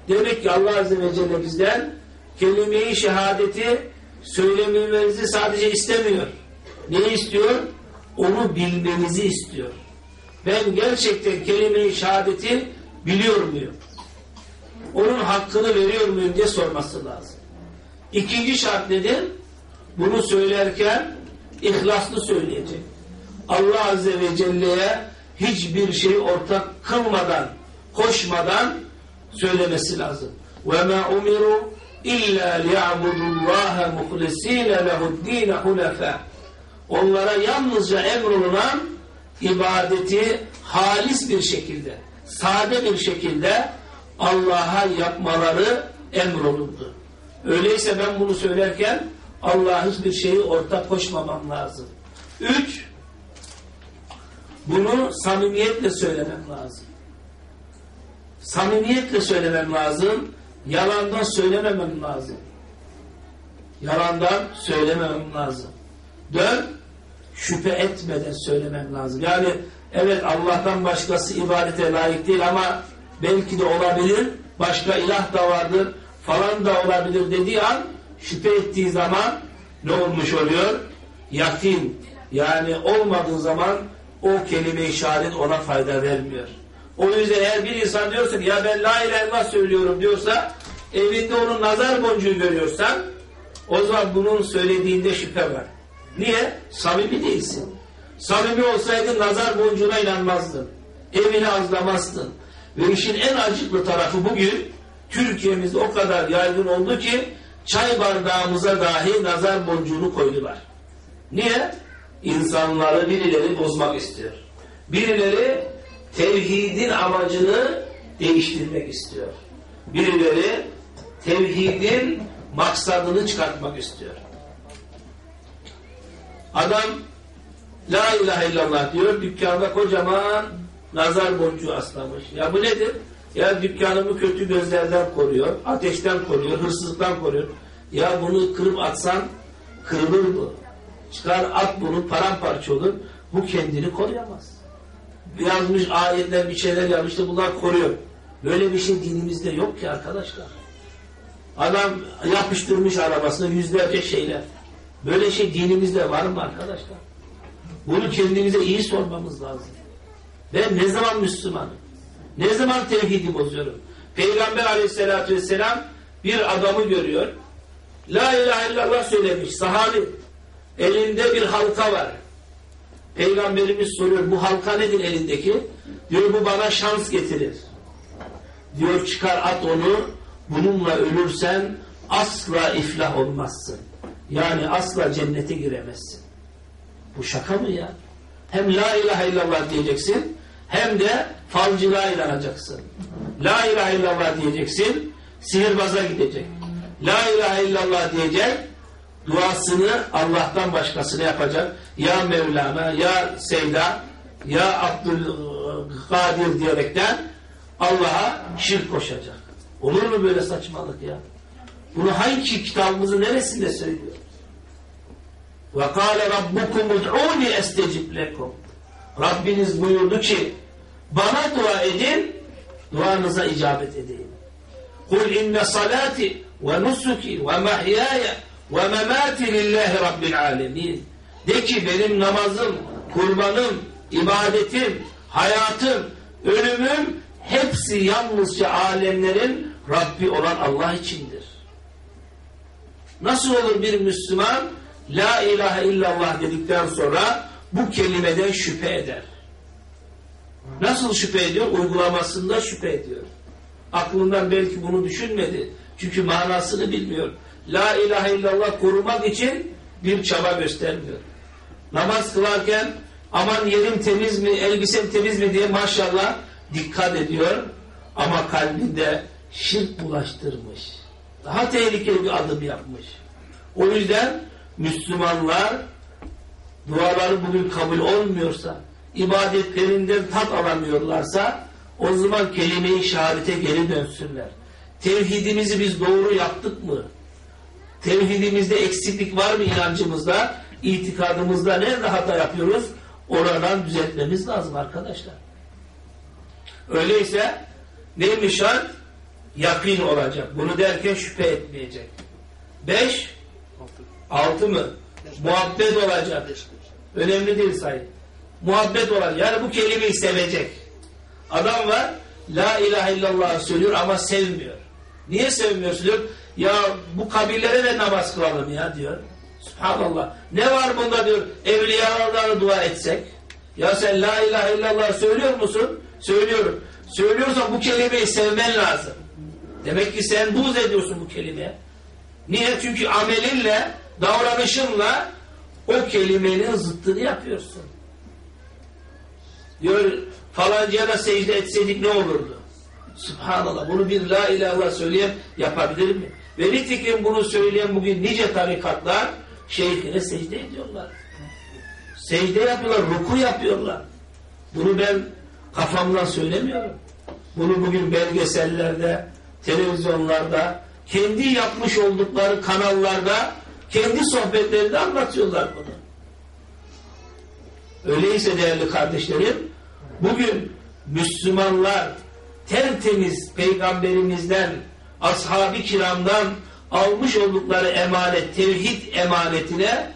Demek ki Allah Azze ve Celle bizden kelime-i şehadeti söylememizi sadece istemiyor. Ne istiyor? Onu bilmemizi istiyor. Ben gerçekten kelime-i şehadeti biliyor muyum? Onun hakkını veriyor muyum diye sorması lazım. İkinci şart nedir? Bunu söylerken ihlaslı söyleyecek. Allah Azze ve Celle'ye hiçbir şey ortak kılmadan, koşmadan söylemesi lazım. وَمَا اُمِرُوا İlla liyabudullaha muhlesine lehuddine hunefe. Onlara yalnızca emrolunan ibadeti halis bir şekilde, sade bir şekilde Allah'a yapmaları emrolundu. Öyleyse ben bunu söylerken Allah'a hiçbir şeyi ortak koşmamam lazım. Üç, bunu samimiyetle söylemem lazım. Samimiyetle söylemem lazım. Yalandan söylememem lazım. Yalandan söylememem lazım. Dört, şüphe etmeden söylemem lazım. Yani evet Allah'tan başkası ibadete layık değil ama belki de olabilir, başka ilah da vardır falan da olabilir dediği an şüphe ettiği zaman ne olmuş oluyor? Yakin. Yani olmadığı zaman o kelime işaret ona fayda vermiyor. O yüzden eğer bir insan diyorsa ya ben la ilahe illallah söylüyorum diyorsa evinde onun nazar boncuğu görüyorsan o zaman bunun söylediğinde şüphe var. Niye? Samimi değilsin. Samimi olsaydın nazar boncuğuna inanmazdın. Evini azlamazdın. Ve işin en acıklı tarafı bugün Türkiye'mizde o kadar yaygın oldu ki çay bardağımıza dahi nazar boncuğunu koydular. Niye? İnsanları birileri bozmak istiyor. Birileri tevhidin amacını değiştirmek istiyor. Birileri tevhidin maksadını çıkartmak istiyor. Adam La ilahe illallah diyor, dükkanda kocaman nazar boncuğu aslamış. Ya bu nedir? Ya dükkanımı kötü gözlerden koruyor, ateşten koruyor, hırsızlıktan koruyor. Ya bunu kırıp atsan kırılır mı? Çıkar at bunu paramparça olur. Bu kendini koruyamaz. Yazmış ayetler bir şeyler yazmış da bunlar koruyor. Böyle bir şey dinimizde yok ki arkadaşlar. Adam yapıştırmış arabasına yüzlerce şeyler. Böyle şey dinimizde var mı arkadaşlar? Bunu kendimize iyi sormamız lazım. Ben ne zaman Müslümanım? Ne zaman tevhidi bozuyorum? Peygamber aleyhissalatü vesselam bir adamı görüyor. La ilahe illallah söylemiş sahabi. Elinde bir halka var. Peygamberimiz soruyor bu halka nedir elindeki? Diyor bu bana şans getirir. Diyor çıkar at onu bununla ölürsen asla iflah olmazsın. Yani asla cennete giremezsin. Bu şaka mı ya? Hem la ilahe illallah diyeceksin hem de falcılığa inanacaksın. La ilahe illallah diyeceksin sihirbaza gidecek. La ilahe illallah diyecek duasını Allah'tan başkasına yapacak. Ya Mevlana, ya Sevda, ya Abdülkadir diyerekten Allah'a şirk koşacak. Olur mu böyle saçmalık ya? Bunu hangi kitabımızın neresinde söylüyor? Kâle rabbukum ud'ûni estecib lekum. Rabbiniz buyurdu ki bana dua edin duanıza icabet edeyim. Kul inne salati ve nusuki ve memati lillahi rabbil alemin. De ki benim namazım, kurbanım, ibadetim, hayatım, ölümüm hepsi yalnızca alemlerin Rabbi olan Allah içindir. Nasıl olur bir Müslüman La ilahe illallah dedikten sonra bu kelimeden şüphe eder. Nasıl şüphe ediyor? Uygulamasında şüphe ediyor. aklından belki bunu düşünmedi. Çünkü manasını bilmiyor. La ilahe illallah korumak için bir çaba göstermiyor. Namaz kılarken aman yerim temiz mi, elbisem temiz mi diye maşallah dikkat ediyor. Ama kalbinde şirk bulaştırmış. Daha tehlikeli bir adım yapmış. O yüzden Müslümanlar duaları bugün kabul olmuyorsa, ibadetlerinden tat alamıyorlarsa o zaman kelime-i şehadete geri dönsünler. Tevhidimizi biz doğru yaptık mı? Tevhidimizde eksiklik var mı inancımızda? İtikadımızda nerede hata yapıyoruz? Oradan düzeltmemiz lazım arkadaşlar. Öyleyse neymiş şart? Yakin olacak. Bunu derken şüphe etmeyecek. Beş, altı mı? Muhabbet olacak. Önemli değil sayı. Muhabbet olacak. Yani bu kelimeyi sevecek. Adam var, La ilahe illallah söylüyor ama sevmiyor. Niye sevmiyorsun diyor. Ya bu kabirlere de namaz kılalım ya diyor. Subhanallah. Ne var bunda diyor. Evliyalarla dua etsek. Ya sen la ilahe illallah söylüyor musun? Söylüyorum. Söylüyorsan bu kelimeyi sevmen lazım. Demek ki sen buğz ediyorsun bu kelimeye. Niye? Çünkü amelinle, davranışınla o kelimenin zıttını yapıyorsun. Diyor falancaya da secde etseydik ne olurdu? Subhanallah. Bunu bir la ilahe illallah söyleyen yapabilir mi? Ve nitekim bunu söyleyen bugün nice tarikatlar şeyhine secde ediyorlar. Secde yapıyorlar, ruku yapıyorlar. Bunu ben kafamdan söylemiyorum. Bunu bugün belgesellerde, televizyonlarda, kendi yapmış oldukları kanallarda, kendi sohbetlerinde anlatıyorlar bunu. Öyleyse değerli kardeşlerim, bugün Müslümanlar tertemiz peygamberimizden, ashab-ı kiramdan almış oldukları emanet, tevhid emanetine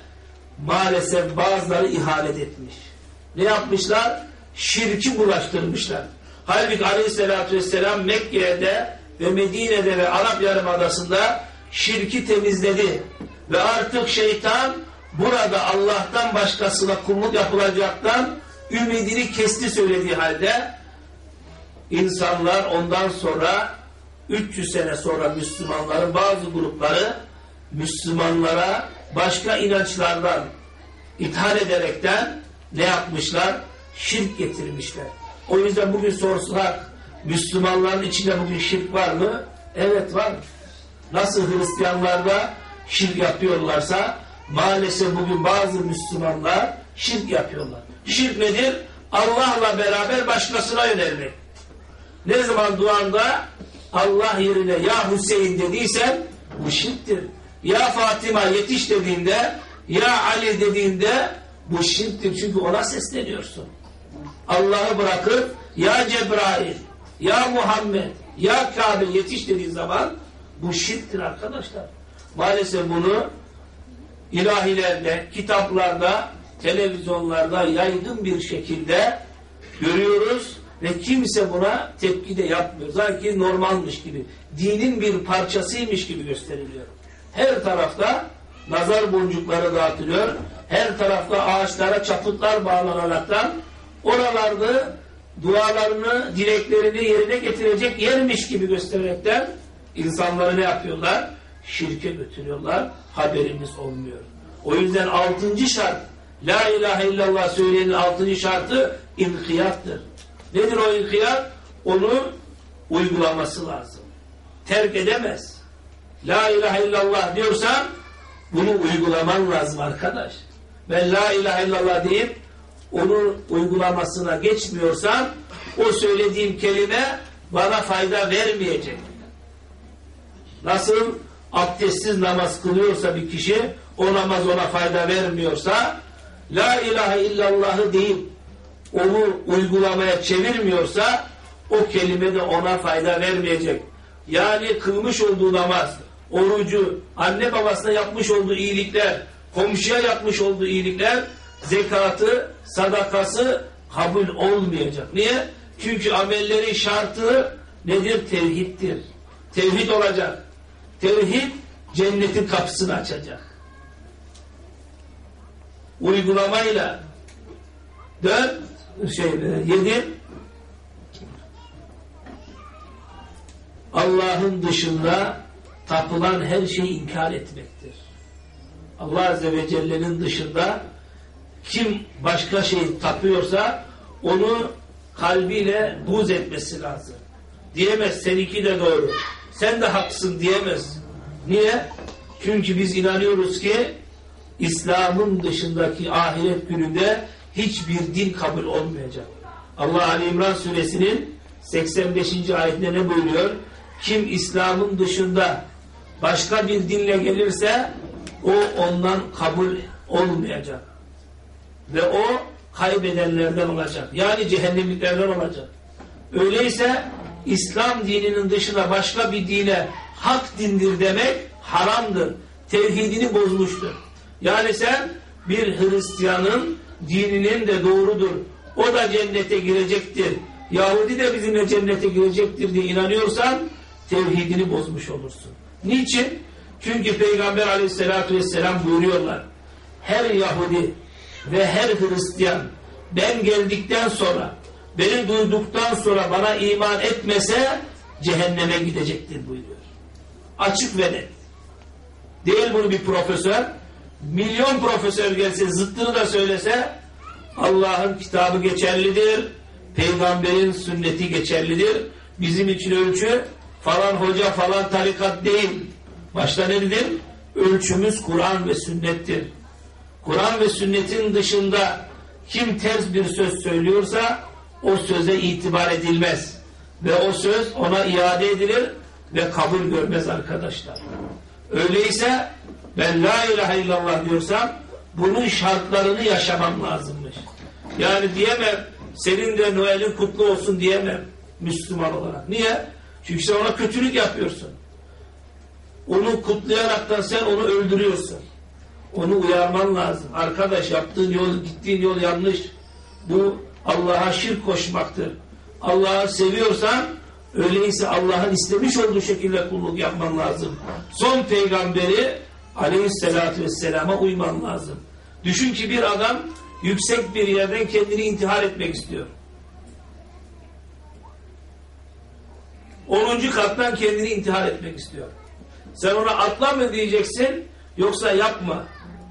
maalesef bazıları ihanet etmiş. Ne yapmışlar? Şirki bulaştırmışlar. Halbuki aleyhissalatü vesselam Mekke'de ve Medine'de ve Arap Yarımadası'nda şirki temizledi. Ve artık şeytan burada Allah'tan başkasına kulluk yapılacaktan ümidini kesti söylediği halde insanlar ondan sonra 300 sene sonra Müslümanların bazı grupları Müslümanlara başka inançlardan ithal ederekten ne yapmışlar? Şirk getirmişler. O yüzden bugün sorsalar Müslümanların içinde bugün şirk var mı? Evet var. Nasıl Hristiyanlarda şirk yapıyorlarsa maalesef bugün bazı Müslümanlar şirk yapıyorlar. Şirk nedir? Allah'la beraber başkasına yönelmek. Ne zaman duanda Allah yerine ya Hüseyin dediysen bu şirktir. Ya Fatıma yetiş dediğinde ya Ali dediğinde bu şirktir. Çünkü ona sesleniyorsun. Allah'ı bırakıp ya Cebrail, ya Muhammed, ya Kabe yetiş dediğin zaman bu şirktir arkadaşlar. Maalesef bunu ilahilerde, kitaplarda, televizyonlarda yaygın bir şekilde görüyoruz ve kimse buna tepki de yapmıyor. Sanki normalmiş gibi, dinin bir parçasıymış gibi gösteriliyor. Her tarafta nazar boncukları dağıtılıyor. Her tarafta ağaçlara çaputlar bağlanaraktan oralarda dualarını, dileklerini yerine getirecek yermiş gibi göstererekten insanları ne yapıyorlar? Şirke götürüyorlar. Haberimiz olmuyor. O yüzden altıncı şart La ilahe illallah söyleyenin altıncı şartı inkiyattır. Nedir o inkiyat? Onu uygulaması lazım. Terk edemez. La ilahe illallah diyorsan bunu uygulaman lazım arkadaş. Ben la ilahe illallah deyip onun uygulamasına geçmiyorsan o söylediğim kelime bana fayda vermeyecek. Nasıl abdestsiz namaz kılıyorsa bir kişi o namaz ona fayda vermiyorsa la ilahe illallahı deyip onu uygulamaya çevirmiyorsa o kelime de ona fayda vermeyecek. Yani kılmış olduğu namaz, orucu, anne babasına yapmış olduğu iyilikler, komşuya yapmış olduğu iyilikler, zekatı, sadakası kabul olmayacak. Niye? Çünkü amellerin şartı nedir? Tevhiddir. Tevhid olacak. Tevhid cennetin kapısını açacak. Uygulamayla dört şey yedi Allah'ın dışında tapılan her şeyi inkar etmektir. Allah Azze ve Celle'nin dışında kim başka şey tapıyorsa onu kalbiyle buz etmesi lazım. Diyemez seninki de doğru. Sen de haksın diyemez. Niye? Çünkü biz inanıyoruz ki İslam'ın dışındaki ahiret gününde hiçbir din kabul olmayacak. Allah Ali İmran suresinin 85. ayetinde ne buyuruyor? Kim İslam'ın dışında başka bir dinle gelirse o ondan kabul olmayacak. Ve o kaybedenlerden olacak. Yani cehennemliklerden olacak. Öyleyse İslam dininin dışına başka bir dine hak dindir demek haramdır. Tevhidini bozmuştur. Yani sen bir Hristiyanın dininin de doğrudur. O da cennete girecektir. Yahudi de bizimle cennete girecektir diye inanıyorsan tevhidini bozmuş olursun. Niçin? Çünkü Peygamber aleyhissalatü vesselam buyuruyorlar. Her Yahudi ve her Hristiyan ben geldikten sonra beni duyduktan sonra bana iman etmese cehenneme gidecektir buyuruyor. Açık ve net. Değil bunu bir profesör. Milyon profesör gelse zıttını da söylese Allah'ın kitabı geçerlidir. Peygamberin sünneti geçerlidir. Bizim için ölçü falan hoca falan tarikat değil. Başta ne dedim? Ölçümüz Kur'an ve sünnettir. Kur'an ve sünnetin dışında kim ters bir söz söylüyorsa o söze itibar edilmez. Ve o söz ona iade edilir ve kabul görmez arkadaşlar. Öyleyse ben la ilahe illallah diyorsam bunun şartlarını yaşamam lazımmış. Yani diyemem senin de Noel'in kutlu olsun diyemem Müslüman olarak. Niye? Çünkü sen ona kötülük yapıyorsun. Onu kutlayaraktan sen onu öldürüyorsun. Onu uyarman lazım. Arkadaş yaptığın yol, gittiğin yol yanlış. Bu Allah'a şirk koşmaktır. Allah'ı seviyorsan öyleyse Allah'ın istemiş olduğu şekilde kulluk yapman lazım. Son peygamberi aleyhissalatü vesselama uyman lazım. Düşün ki bir adam yüksek bir yerden kendini intihar etmek istiyor. 10. kattan kendini intihar etmek istiyor. Sen ona atla mı diyeceksin yoksa yapma.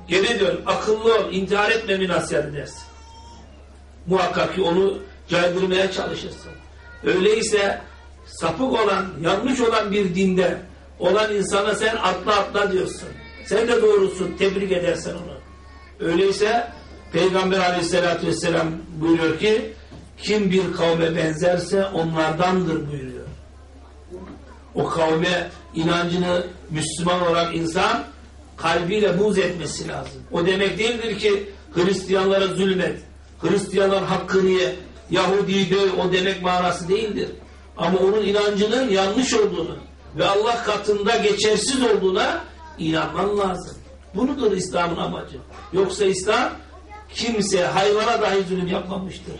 Gene diyor akıllı ol intihar etme mi nasihat edersin. Muhakkak ki onu caydırmaya çalışırsın. Öyleyse sapık olan, yanlış olan bir dinde olan insana sen atla atla diyorsun. Sen de doğrusun, tebrik edersen onu. Öyleyse Peygamber aleyhissalatü vesselam buyuruyor ki kim bir kavme benzerse onlardandır buyuruyor. O kavme inancını Müslüman olarak insan kalbiyle buz etmesi lazım. O demek değildir ki Hristiyanlara zulmet, Hristiyanlar hakkını ye, Yahudi'yi döv o demek manası değildir. Ama onun inancının yanlış olduğunu ve Allah katında geçersiz olduğuna inanman lazım. Bunudur İslam'ın amacı. Yoksa İslam kimse hayvana dahi zulüm yapmamıştır.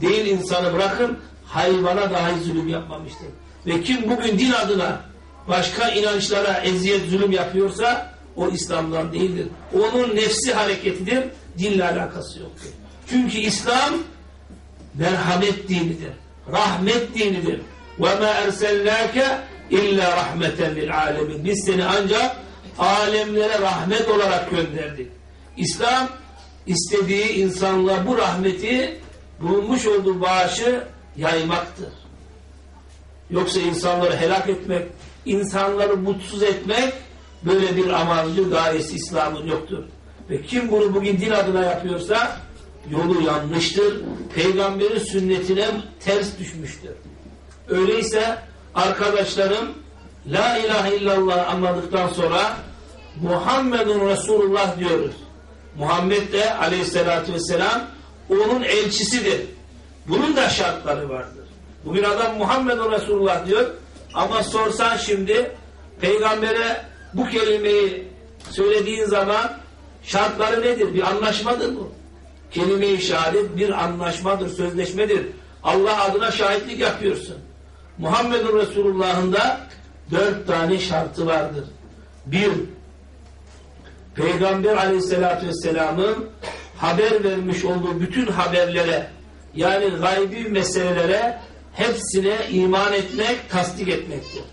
Değil insanı bırakın hayvana dahi zulüm yapmamıştır. Ve kim bugün din adına başka inançlara eziyet zulüm yapıyorsa o İslam'dan değildir. Onun nefsi hareketidir. Dinle alakası yoktur. Çünkü İslam merhamet dinidir. Rahmet dinidir. وَمَا اَرْسَلْنَاكَ illa rahmeten lil alemin. Biz seni ancak alemlere rahmet olarak gönderdik. İslam istediği insanla bu rahmeti bulmuş olduğu bağışı yaymaktır. Yoksa insanları helak etmek, insanları mutsuz etmek böyle bir amacı gayesi İslam'ın yoktur. Ve kim bunu bugün din adına yapıyorsa yolu yanlıştır. Peygamberin sünnetine ters düşmüştür. Öyleyse arkadaşlarım La ilahe illallah anladıktan sonra Muhammedun Resulullah diyoruz. Muhammed de aleyhissalatü vesselam onun elçisidir. Bunun da şartları vardır. Bugün adam Muhammedun Resulullah diyor ama sorsan şimdi peygambere bu kelimeyi söylediğin zaman şartları nedir? Bir anlaşmadır bu. Kelime-i şehadet bir anlaşmadır, sözleşmedir. Allah adına şahitlik yapıyorsun. Muhammedun Resulullah'ın da dört tane şartı vardır. Bir, Peygamber aleyhissalatü vesselamın haber vermiş olduğu bütün haberlere yani gaybi meselelere hepsine iman etmek, tasdik etmektir.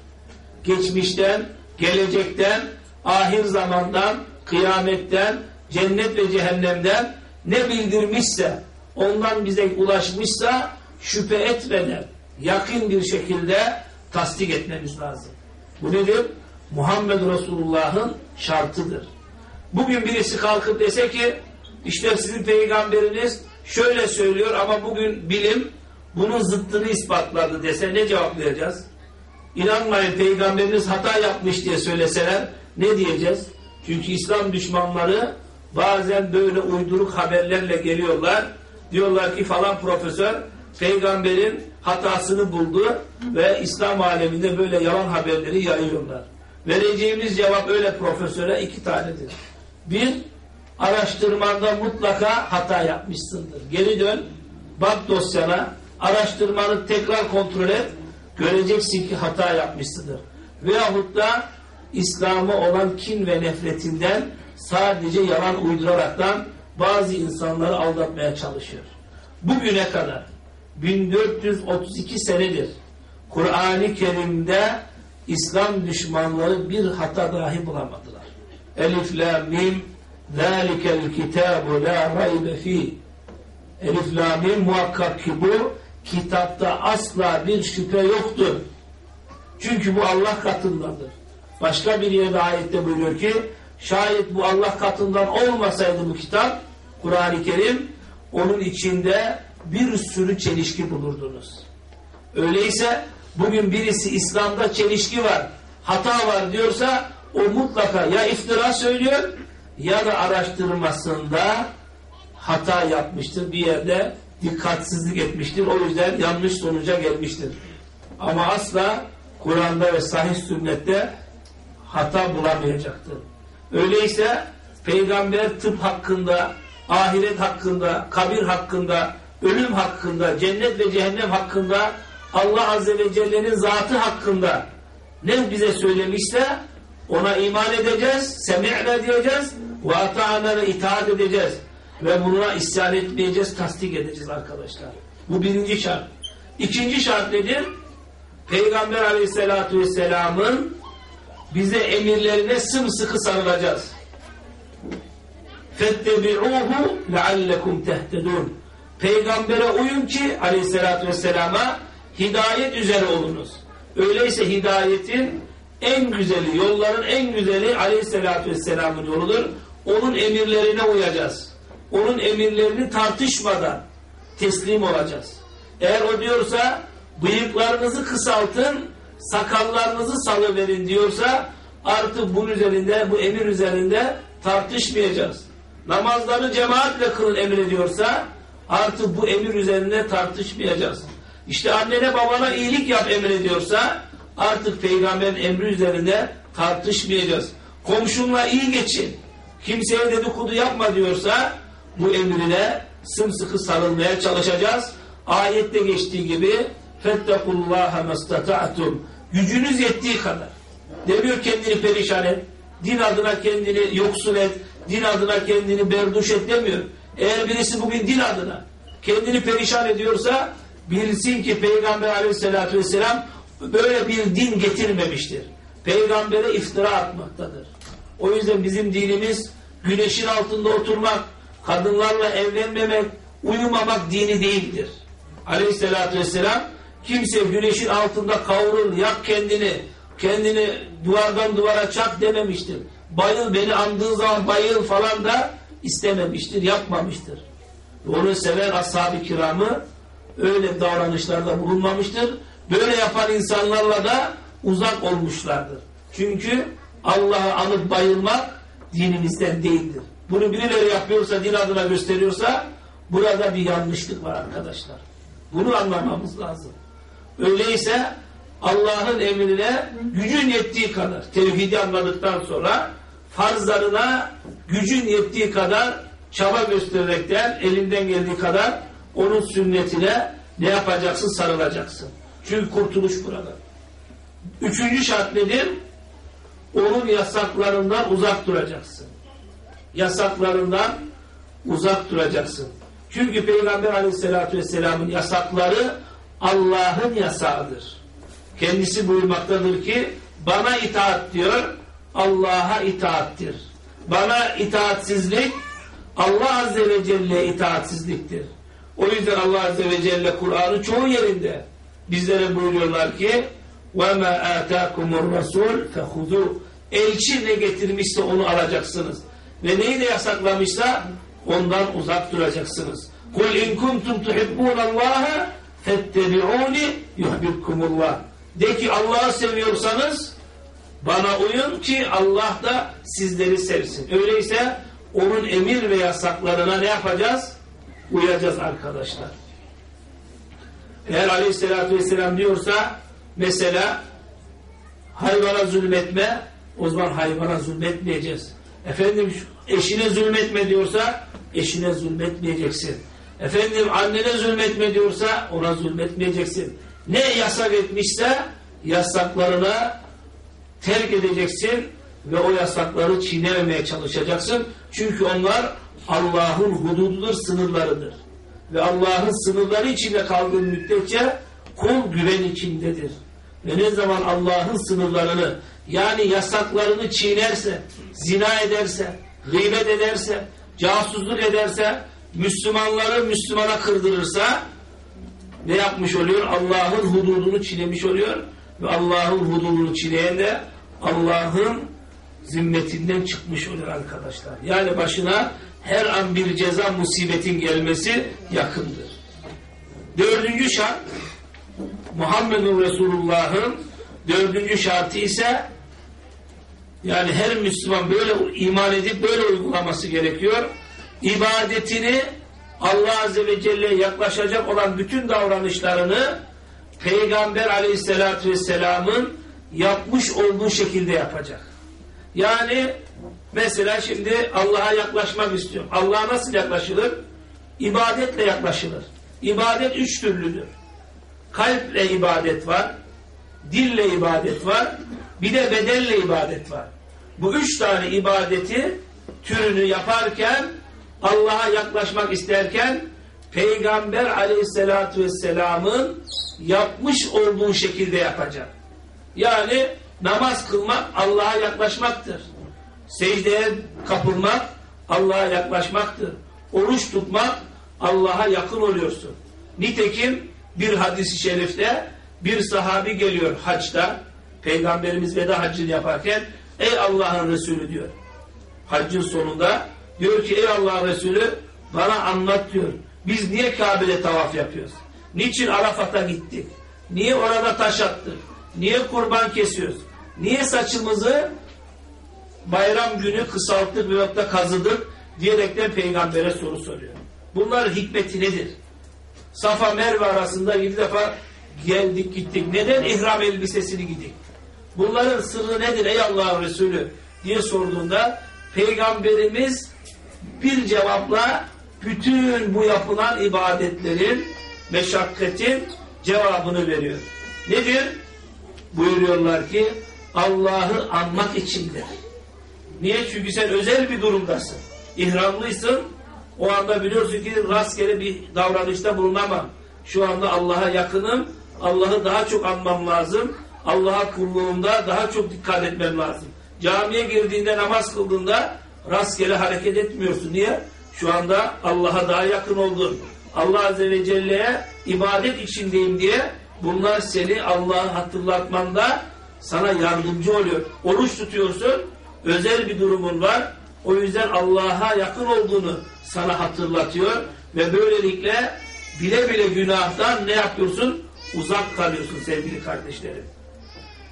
geçmişten, gelecekten, ahir zamandan, kıyametten, cennet ve cehennemden ne bildirmişse, ondan bize ulaşmışsa şüphe etmeden, yakın bir şekilde tasdik etmemiz lazım. Bu nedir? Muhammed Resulullah'ın şartıdır. Bugün birisi kalkıp dese ki işte sizin peygamberiniz şöyle söylüyor ama bugün bilim bunun zıttını ispatladı dese ne cevap vereceğiz? İnanmayın peygamberiniz hata yapmış diye söyleseler ne diyeceğiz? Çünkü İslam düşmanları bazen böyle uyduruk haberlerle geliyorlar. Diyorlar ki falan profesör peygamberin hatasını buldu ve İslam aleminde böyle yalan haberleri yayıyorlar. Vereceğimiz cevap öyle profesöre iki tanedir. Bir, araştırmanda mutlaka hata yapmışsındır. Geri dön, bak dosyana, araştırmanı tekrar kontrol et, göreceksin ki hata yapmışsındır. Veyahut da İslam'a olan kin ve nefretinden sadece yalan uyduraraktan bazı insanları aldatmaya çalışıyor. Bugüne kadar 1432 senedir Kur'an-ı Kerim'de İslam düşmanları bir hata dahi bulamadılar. Elif la mim zalikel kitabu la raybe fi Elif la mim muhakkak ki bu kitapta asla bir şüphe yoktur. Çünkü bu Allah katındadır. Başka bir yerde ayette buyuruyor ki şayet bu Allah katından olmasaydı bu kitap Kur'an-ı Kerim onun içinde bir sürü çelişki bulurdunuz. Öyleyse bugün birisi İslam'da çelişki var, hata var diyorsa o mutlaka ya iftira söylüyor ya da araştırmasında hata yapmıştır. Bir yerde dikkatsizlik etmiştir. O yüzden yanlış sonuca gelmiştir. Ama asla Kur'an'da ve sahih sünnette hata bulamayacaktır. Öyleyse peygamber tıp hakkında, ahiret hakkında, kabir hakkında, ölüm hakkında, cennet ve cehennem hakkında, Allah Azze ve Celle'nin zatı hakkında ne bize söylemişse ona iman edeceğiz, semi'ne diyeceğiz ve ata'na ve itaat edeceğiz. Ve buna isyan etmeyeceğiz, tasdik edeceğiz arkadaşlar. Bu birinci şart. İkinci şart nedir? Peygamber aleyhissalatü vesselamın bize emirlerine sımsıkı sarılacağız. فَاتَّبِعُوهُ لَعَلَّكُمْ تَهْتَدُونَ Peygambere uyun ki aleyhissalatü vesselama hidayet üzere olunuz. Öyleyse hidayetin en güzeli, yolların en güzeli aleyhissalatü vesselamın yoludur. Onun emirlerine uyacağız. Onun emirlerini tartışmadan teslim olacağız. Eğer o diyorsa bıyıklarınızı kısaltın, sakallarınızı salıverin diyorsa artık bunun üzerinde, bu emir üzerinde tartışmayacağız. Namazları cemaatle kılın emrediyorsa artık bu emir üzerinde tartışmayacağız. İşte annene babana iyilik yap emrediyorsa artık peygamberin emri üzerinde tartışmayacağız. Komşunla iyi geçin. Kimseye dedikodu yapma diyorsa bu emrine sımsıkı sarılmaya çalışacağız. Ayette geçtiği gibi fettekullaha mestata'tum gücünüz yettiği kadar. Demiyor kendini perişan et. Din adına kendini yoksul et. Din adına kendini berduş et demiyor. Eğer birisi bugün din adına kendini perişan ediyorsa bilsin ki Peygamber aleyhissalatü vesselam böyle bir din getirmemiştir. Peygambere iftira atmaktadır. O yüzden bizim dinimiz güneşin altında oturmak, kadınlarla evlenmemek, uyumamak dini değildir. Aleyhissalatü vesselam kimse güneşin altında kavrul, yak kendini, kendini duvardan duvara çak dememiştir. Bayıl beni andığın zaman bayıl falan da istememiştir, yapmamıştır. Onu seven ashab-ı kiramı öyle davranışlarda bulunmamıştır. Böyle yapan insanlarla da uzak olmuşlardır. Çünkü Allah'ı anıp bayılmak dinimizden değildir. Bunu birileri yapıyorsa, din adına gösteriyorsa burada bir yanlışlık var arkadaşlar. Bunu anlamamız lazım. Öyleyse Allah'ın emrine gücün yettiği kadar tevhidi anladıktan sonra farzlarına gücün yettiği kadar çaba göstererekten elinden geldiği kadar onun sünnetine ne yapacaksın? Sarılacaksın. Çünkü kurtuluş burada. Üçüncü şart nedir? Onun yasaklarından uzak duracaksın. Yasaklarından uzak duracaksın. Çünkü Peygamber aleyhissalatü vesselamın yasakları Allah'ın yasağıdır. Kendisi buyurmaktadır ki bana itaat diyor, Allah'a itaattir. Bana itaatsizlik, Allah Azze ve Celle itaatsizliktir. O yüzden Allah Azze ve Celle Kur'an'ın çoğu yerinde bizlere buyuruyorlar ki وَمَا آتَاكُمُ الرَّسُولُ فَخُذُوا Elçi ne getirmişse onu alacaksınız. Ve neyi de yasaklamışsa ondan uzak duracaksınız. قُلْ اِنْ كُنْتُمْ تُحِبُّونَ اللّٰهَ فَاتَّبِعُونِ يُحْبِبْكُمُ اللّٰهِ De ki Allah'ı seviyorsanız bana uyun ki Allah da sizleri sevsin. Öyleyse onun emir ve yasaklarına ne yapacağız? Uyacağız arkadaşlar. Eğer aleyhissalatü vesselam diyorsa mesela hayvana zulmetme o zaman hayvana zulmetmeyeceğiz. Efendim eşine zulmetme diyorsa eşine zulmetmeyeceksin. Efendim annene zulmetme diyorsa ona zulmetmeyeceksin. Ne yasak etmişse yasaklarına terk edeceksin ve o yasakları çiğnememeye çalışacaksın. Çünkü onlar Allah'ın hudududur, sınırlarıdır. Ve Allah'ın sınırları içinde kaldığın müddetçe kul güven içindedir. Ve ne zaman Allah'ın sınırlarını yani yasaklarını çiğnerse, zina ederse, gıybet ederse, casusluk ederse, Müslümanları Müslümana kırdırırsa ne yapmış oluyor? Allah'ın hududunu çiğnemiş oluyor. Ve Allah'ın hududunu çiğneyen de Allah'ın zimmetinden çıkmış oluyor arkadaşlar. Yani başına her an bir ceza musibetin gelmesi yakındır. Dördüncü şart Muhammedun Resulullah'ın dördüncü şartı ise yani her Müslüman böyle iman edip böyle uygulaması gerekiyor. İbadetini Allah Azze ve Celle'ye yaklaşacak olan bütün davranışlarını Peygamber Aleyhisselatü Vesselam'ın yapmış olduğu şekilde yapacak. Yani mesela şimdi Allah'a yaklaşmak istiyorum. Allah'a nasıl yaklaşılır? İbadetle yaklaşılır. İbadet üç türlüdür. Kalple ibadet var, dille ibadet var, bir de bedelle ibadet var. Bu üç tane ibadeti türünü yaparken Allah'a yaklaşmak isterken Peygamber aleyhissalatü vesselamın yapmış olduğu şekilde yapacak. Yani namaz kılmak Allah'a yaklaşmaktır. Secdeye kapılmak Allah'a yaklaşmaktır. Oruç tutmak Allah'a yakın oluyorsun. Nitekim bir hadisi şerifte bir sahabi geliyor haçta. Peygamberimiz veda haccını yaparken ey Allah'ın Resulü diyor. Haccın sonunda diyor ki ey Allah'ın Resulü bana anlat diyor. Biz niye Kabe'de tavaf yapıyoruz? Niçin Arafat'a gittik? Niye orada taş attık? Niye kurban kesiyoruz? Niye saçımızı bayram günü kısalttık veyahut da kazıdık diyerekten peygambere soru soruyor. Bunların hikmeti nedir? Safa Merve arasında bir defa geldik gittik. Neden ihram elbisesini giydik? Bunların sırrı nedir ey Allah'ın Resulü diye sorduğunda peygamberimiz bir cevapla bütün bu yapılan ibadetlerin meşakkatin cevabını veriyor. Nedir? Buyuruyorlar ki Allah'ı anmak içindir. Niye? Çünkü sen özel bir durumdasın. İhramlısın. O anda biliyorsun ki rastgele bir davranışta bulunamam. Şu anda Allah'a yakınım. Allah'ı daha çok anmam lazım. Allah'a kulluğumda daha çok dikkat etmem lazım. Camiye girdiğinde namaz kıldığında rastgele hareket etmiyorsun. Niye? Şu anda Allah'a daha yakın oldun. Allah Azze ve Celle'ye ibadet içindeyim diye bunlar seni Allah'ı hatırlatmanda sana yardımcı oluyor. Oruç tutuyorsun, özel bir durumun var. O yüzden Allah'a yakın olduğunu sana hatırlatıyor ve böylelikle bile bile günahtan ne yapıyorsun? Uzak kalıyorsun sevgili kardeşlerim.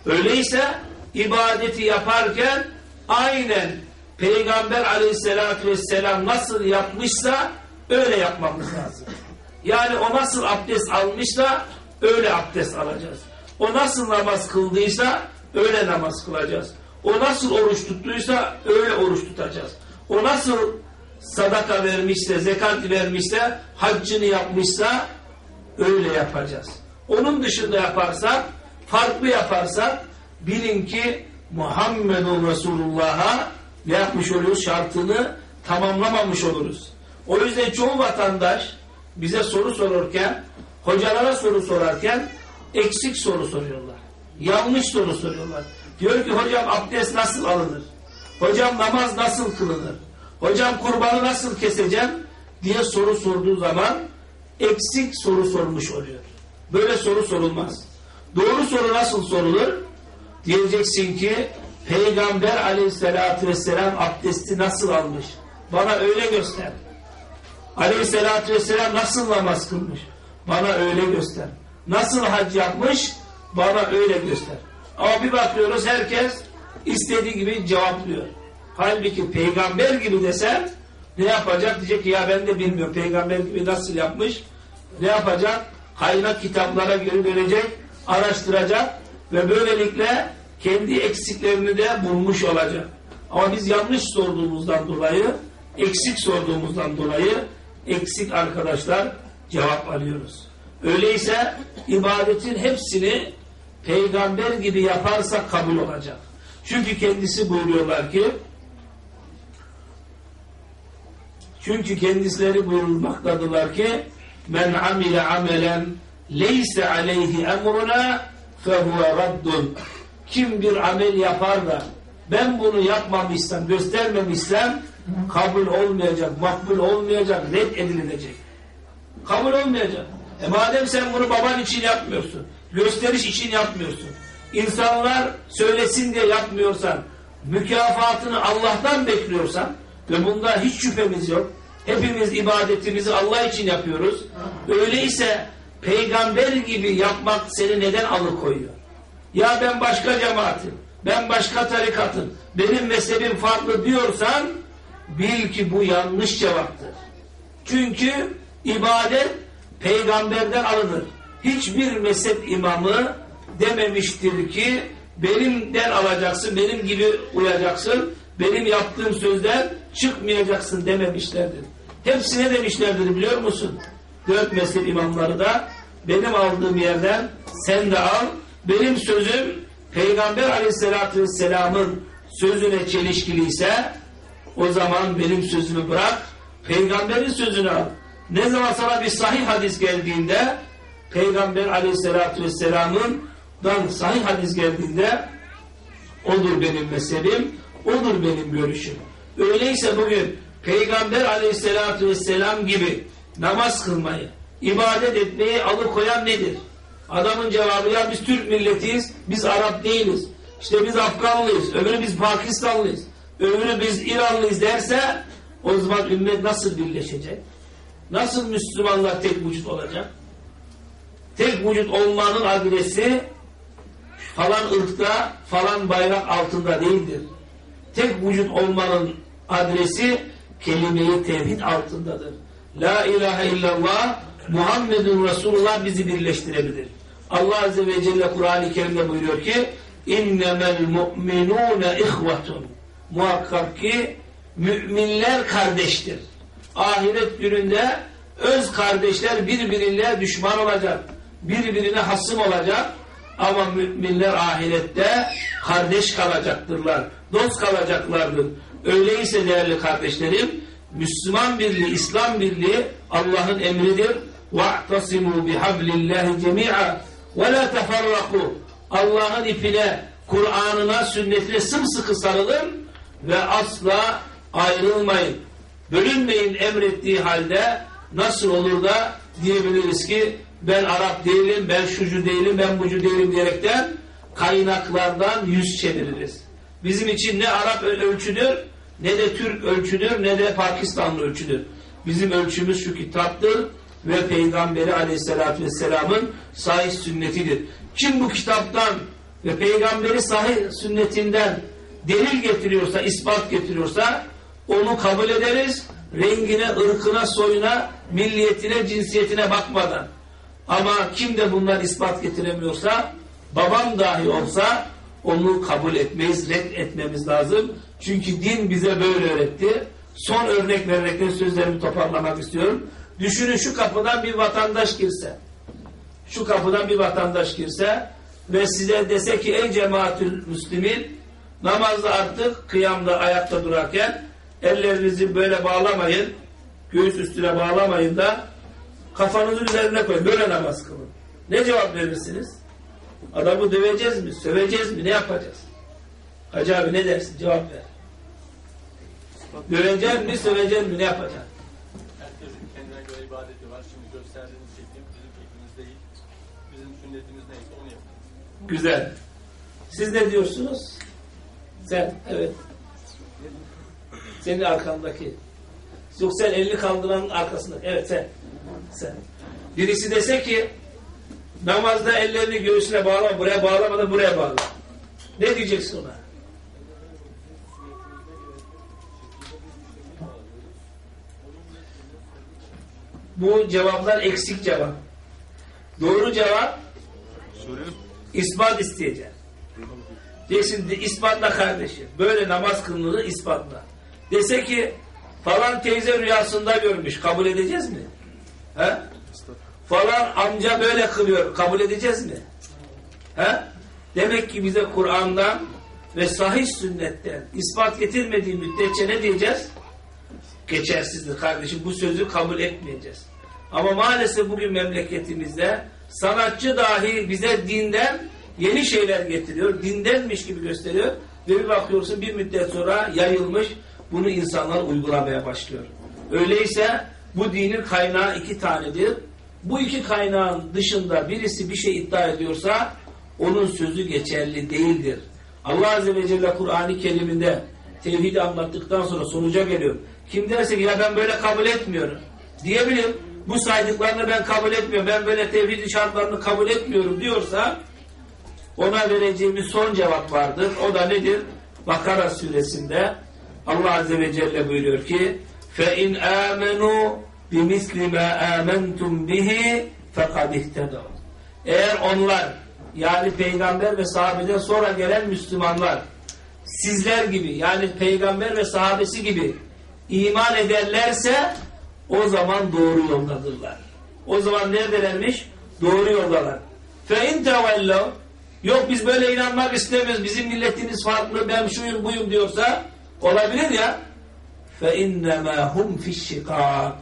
Öyleyse ibadeti yaparken aynen Peygamber aleyhissalatü vesselam nasıl yapmışsa öyle yapmamız lazım. Yani o nasıl abdest almışsa öyle abdest alacağız. O nasıl namaz kıldıysa öyle namaz kılacağız. O nasıl oruç tuttuysa öyle oruç tutacağız. O nasıl sadaka vermişse, zekat vermişse, haccını yapmışsa öyle yapacağız. Onun dışında yaparsak, farklı yaparsak bilin ki Muhammedun Resulullah'a ne yapmış oluyoruz? Şartını tamamlamamış oluruz. O yüzden çoğu vatandaş bize soru sorarken, hocalara soru sorarken eksik soru soruyorlar. Yanlış soru soruyorlar. Diyor ki hocam abdest nasıl alınır? Hocam namaz nasıl kılınır? Hocam kurbanı nasıl keseceğim? diye soru sorduğu zaman eksik soru sormuş oluyor. Böyle soru sorulmaz. Doğru soru nasıl sorulur? Diyeceksin ki Peygamber aleyhissalatü vesselam abdesti nasıl almış? Bana öyle göster. Aleyhissalatü vesselam nasıl namaz kılmış? Bana öyle göster. Nasıl hac yapmış? Bana öyle göster. Ama bir bakıyoruz herkes istediği gibi cevaplıyor. Halbuki peygamber gibi desen ne yapacak? Diyecek ki ya ben de bilmiyorum peygamber gibi nasıl yapmış? Ne yapacak? Kaynak kitaplara göre dönecek, araştıracak ve böylelikle kendi eksiklerini de bulmuş olacak. Ama biz yanlış sorduğumuzdan dolayı, eksik sorduğumuzdan dolayı eksik arkadaşlar cevap alıyoruz. Öyleyse ibadetin hepsini peygamber gibi yaparsak kabul olacak. Çünkü kendisi buyuruyorlar ki çünkü kendisleri buyurulmaktadılar ki men amile amelen leyse aleyhi emruna fehuve raddun kim bir amel yapar da ben bunu yapmamışsam, göstermemişsem kabul olmayacak, makbul olmayacak, red edilecek. Kabul olmayacak. E madem sen bunu baban için yapmıyorsun, gösteriş için yapmıyorsun, insanlar söylesin diye yapmıyorsan, mükafatını Allah'tan bekliyorsan ve bunda hiç şüphemiz yok, hepimiz ibadetimizi Allah için yapıyoruz, öyleyse peygamber gibi yapmak seni neden alıkoyuyor? Ya ben başka cemaatim, ben başka tarikatım, benim mezhebim farklı diyorsan bil ki bu yanlış cevaptır. Çünkü ibadet peygamberden alınır. Hiçbir mezhep imamı dememiştir ki benimden alacaksın, benim gibi uyacaksın, benim yaptığım sözden çıkmayacaksın dememişlerdir. Hepsine demişlerdir biliyor musun? Dört mezhep imamları da benim aldığım yerden sen de al, benim sözüm Peygamber aleyhissalatü vesselamın sözüne çelişkiliyse o zaman benim sözümü bırak, peygamberin sözünü al. Ne zaman sana bir sahih hadis geldiğinde Peygamber aleyhissalatü vesselamın dan sahih hadis geldiğinde odur benim mezhebim, odur benim görüşüm. Öyleyse bugün Peygamber aleyhissalatü vesselam gibi namaz kılmayı, ibadet etmeyi alıkoyan nedir? Adamın cevabı ya biz Türk milletiyiz, biz Arap değiliz. İşte biz Afganlıyız, öbürü biz Pakistanlıyız, öbürü biz İranlıyız derse o zaman ümmet nasıl birleşecek? Nasıl Müslümanlar tek vücut olacak? Tek vücut olmanın adresi falan ırkta, falan bayrak altında değildir. Tek vücut olmanın adresi kelime-i tevhid altındadır. La ilahe illallah Muhammedun Resulullah bizi birleştirebilir. Allah Azze ve Celle Kur'an-ı Kerim'de buyuruyor ki innemel mu'minune ihvetun muhakkak ki müminler kardeştir. Ahiret gününde öz kardeşler birbirine düşman olacak. Birbirine hasım olacak. Ama müminler ahirette kardeş kalacaktırlar. Dost kalacaklardır. Öyleyse değerli kardeşlerim Müslüman birliği, İslam birliği Allah'ın emridir. وَاَعْتَصِمُوا بِحَبْلِ اللّٰهِ جَمِيعًا ve la teferraku. Allah'ın ipine, Kur'an'ına, sünnetine sımsıkı sarılın ve asla ayrılmayın. Bölünmeyin emrettiği halde nasıl olur da diyebiliriz ki ben Arap değilim, ben şucu değilim, ben bucu değilim diyerekten kaynaklardan yüz çeviririz. Bizim için ne Arap ölçüdür, ne de Türk ölçüdür, ne de Pakistanlı ölçüdür. Bizim ölçümüz şu kitaptır, ve Peygamberi Aleyhisselatü Vesselam'ın sahih sünnetidir. Kim bu kitaptan ve Peygamberi sahih sünnetinden delil getiriyorsa, ispat getiriyorsa onu kabul ederiz. Rengine, ırkına, soyuna, milliyetine, cinsiyetine bakmadan. Ama kim de bunlar ispat getiremiyorsa, babam dahi olsa onu kabul etmeyiz, red etmemiz lazım. Çünkü din bize böyle öğretti. Son örnek vererek sözlerimi toparlamak istiyorum. Düşünün şu kapıdan bir vatandaş girse, şu kapıdan bir vatandaş girse ve size dese ki ey cemaatül müslimin namazda artık kıyamda ayakta durarken ellerinizi böyle bağlamayın, göğüs üstüne bağlamayın da kafanızı üzerine koyun. Böyle namaz kılın. Ne cevap verirsiniz? Adamı döveceğiz mi? Söveceğiz mi? Ne yapacağız? Hacı abi ne dersin? Cevap ver. Döveceksin mi, söveceksin mi, ne yapacaksın? Herkesin kendine göre ibadeti var. Şimdi gösterdiğiniz şeklim bizim şeklimiz değil. Bizim sünnetimiz neyse onu yapıyoruz. Güzel. Siz ne diyorsunuz? Sen, evet. Senin arkandaki. Yok sen elini kaldıranın arkasında. Evet sen. Sen. Birisi dese ki namazda ellerini göğsüne bağlama, buraya bağlama da buraya bağla. Ne diyeceksin ona? Bu cevaplar eksik cevap. Doğru cevap ispat isteyeceksin. Diyeceksin ispatla kardeşim. Böyle namaz kılınır ispatla. Dese ki falan teyze rüyasında görmüş. Kabul edeceğiz mi? He? Falan amca böyle kılıyor. Kabul edeceğiz mi? He? Demek ki bize Kur'an'dan ve sahih sünnetten ispat getirmediği müddetçe ne diyeceğiz? Geçersizdir kardeşim. Bu sözü kabul etmeyeceğiz. Ama maalesef bugün memleketimizde sanatçı dahi bize dinden yeni şeyler getiriyor. Dindenmiş gibi gösteriyor. Ve bir bakıyorsun bir müddet sonra yayılmış. Bunu insanlar uygulamaya başlıyor. Öyleyse bu dinin kaynağı iki tanedir. Bu iki kaynağın dışında birisi bir şey iddia ediyorsa onun sözü geçerli değildir. Allah Azze ve Celle Kur'an-ı Kerim'inde tevhidi anlattıktan sonra sonuca geliyor. Kim derse ki ya ben böyle kabul etmiyorum diyebilir Bu saydıklarını ben kabul etmiyorum. Ben böyle tevhid şartlarını kabul etmiyorum diyorsa ona vereceğimiz son cevap vardır. O da nedir? Bakara suresinde Allah Azze ve Celle buyuruyor ki فَاِنْ آمَنُوا بِمِثْلِ مَا آمَنْتُمْ بِهِ فَقَدْ اِهْتَدَوْا Eğer onlar yani peygamber ve sahabeden sonra gelen Müslümanlar sizler gibi yani peygamber ve sahabesi gibi iman ederlerse o zaman doğru yoldadırlar. O zaman neredelermiş? Doğru yoldalar. فَاِنْ تَوَلَّوْا Yok biz böyle inanmak istemiyoruz. Bizim milletimiz farklı. Ben şuyum buyum diyorsa olabilir ya. فَاِنَّمَا هُمْ فِي الشِّقَاقِ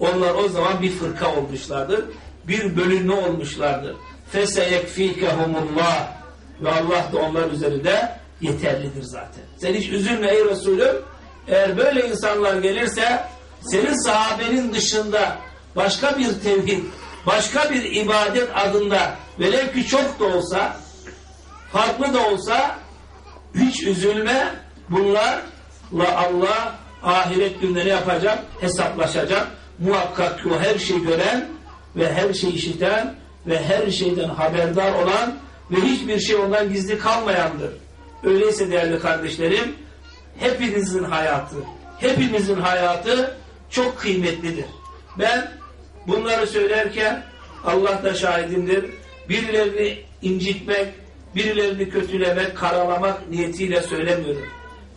Onlar o zaman bir fırka olmuşlardır. Bir bölünme olmuşlardır. فَسَيَكْف۪يكَهُمُ اللّٰهِ Ve Allah da onlar üzerinde yeterlidir zaten. Sen hiç üzülme ey Resulüm. Eğer böyle insanlar gelirse senin sahabenin dışında başka bir tevhid, başka bir ibadet adında velev ki çok da olsa, farklı da olsa hiç üzülme. Bunlarla Allah ahiret günde ne yapacak? Hesaplaşacak. Muhakkak ki o her şeyi gören ve her şeyi işiten ve her şeyden haberdar olan ve hiçbir şey ondan gizli kalmayandır. Öyleyse değerli kardeşlerim, hepinizin hayatı, hepimizin hayatı çok kıymetlidir. Ben bunları söylerken Allah da şahidimdir. Birilerini incitmek, birilerini kötülemek, karalamak niyetiyle söylemiyorum.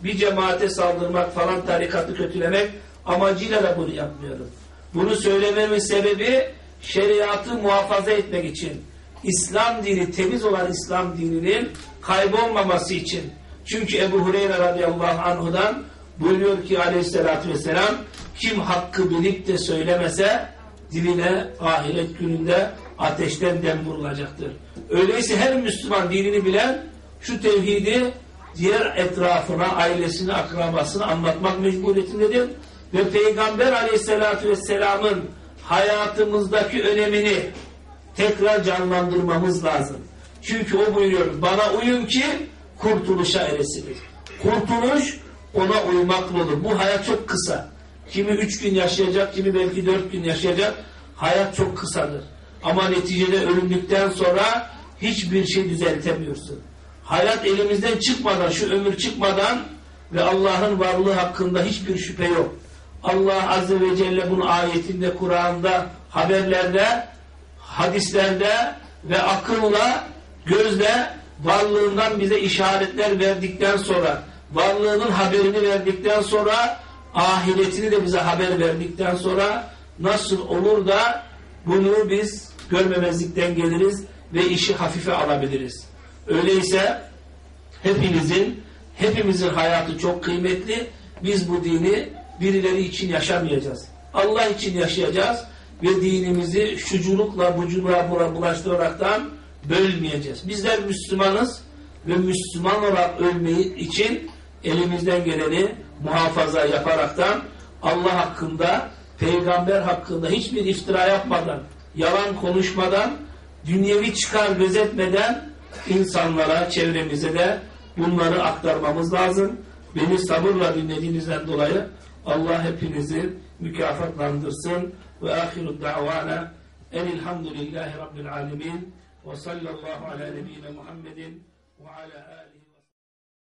Bir cemaate saldırmak falan tarikatı kötülemek amacıyla da bunu yapmıyorum. Bunu söylememin sebebi şeriatı muhafaza etmek için. İslam dini, temiz olan İslam dininin kaybolmaması için. Çünkü Ebu Hureyre radıyallahu anhudan buyuruyor ki aleyhissalatü vesselam kim hakkı bilip de söylemese diline ahiret gününde ateşten dem vurulacaktır. Öyleyse her Müslüman dinini bilen şu tevhidi diğer etrafına, ailesine, akrabasına anlatmak mecburiyetindedir. Ve Peygamber aleyhissalatü vesselamın hayatımızdaki önemini tekrar canlandırmamız lazım. Çünkü o buyuruyor, bana uyun ki kurtuluşa eresiniz. Kurtuluş ona uymakla olur. Bu hayat çok kısa. Kimi üç gün yaşayacak, kimi belki dört gün yaşayacak. Hayat çok kısadır. Ama neticede ölümlükten sonra hiçbir şey düzeltemiyorsun. Hayat elimizden çıkmadan, şu ömür çıkmadan ve Allah'ın varlığı hakkında hiçbir şüphe yok. Allah Azze ve Celle bunu ayetinde, Kur'an'da, haberlerde, hadislerde ve akılla, gözle varlığından bize işaretler verdikten sonra, varlığının haberini verdikten sonra, ahiretini de bize haber verdikten sonra nasıl olur da bunu biz görmemezlikten geliriz ve işi hafife alabiliriz. Öyleyse hepinizin, hepimizin hayatı çok kıymetli. Biz bu dini birileri için yaşamayacağız. Allah için yaşayacağız ve dinimizi şuculukla, buculuğa bulaştıraraktan bölmeyeceğiz. Bizler Müslümanız ve Müslüman olarak ölmeyi için elimizden geleni muhafaza yaparaktan Allah hakkında, peygamber hakkında hiçbir iftira yapmadan, yalan konuşmadan, dünyevi çıkar gözetmeden insanlara, çevremize de bunları aktarmamız lazım. Beni sabırla dinlediğinizden dolayı Allah hepinizi mükafatlandırsın. Ve ahiru da'vana enilhamdülillahi rabbil alemin ve sallallahu ala nebiyyina Muhammedin ve ala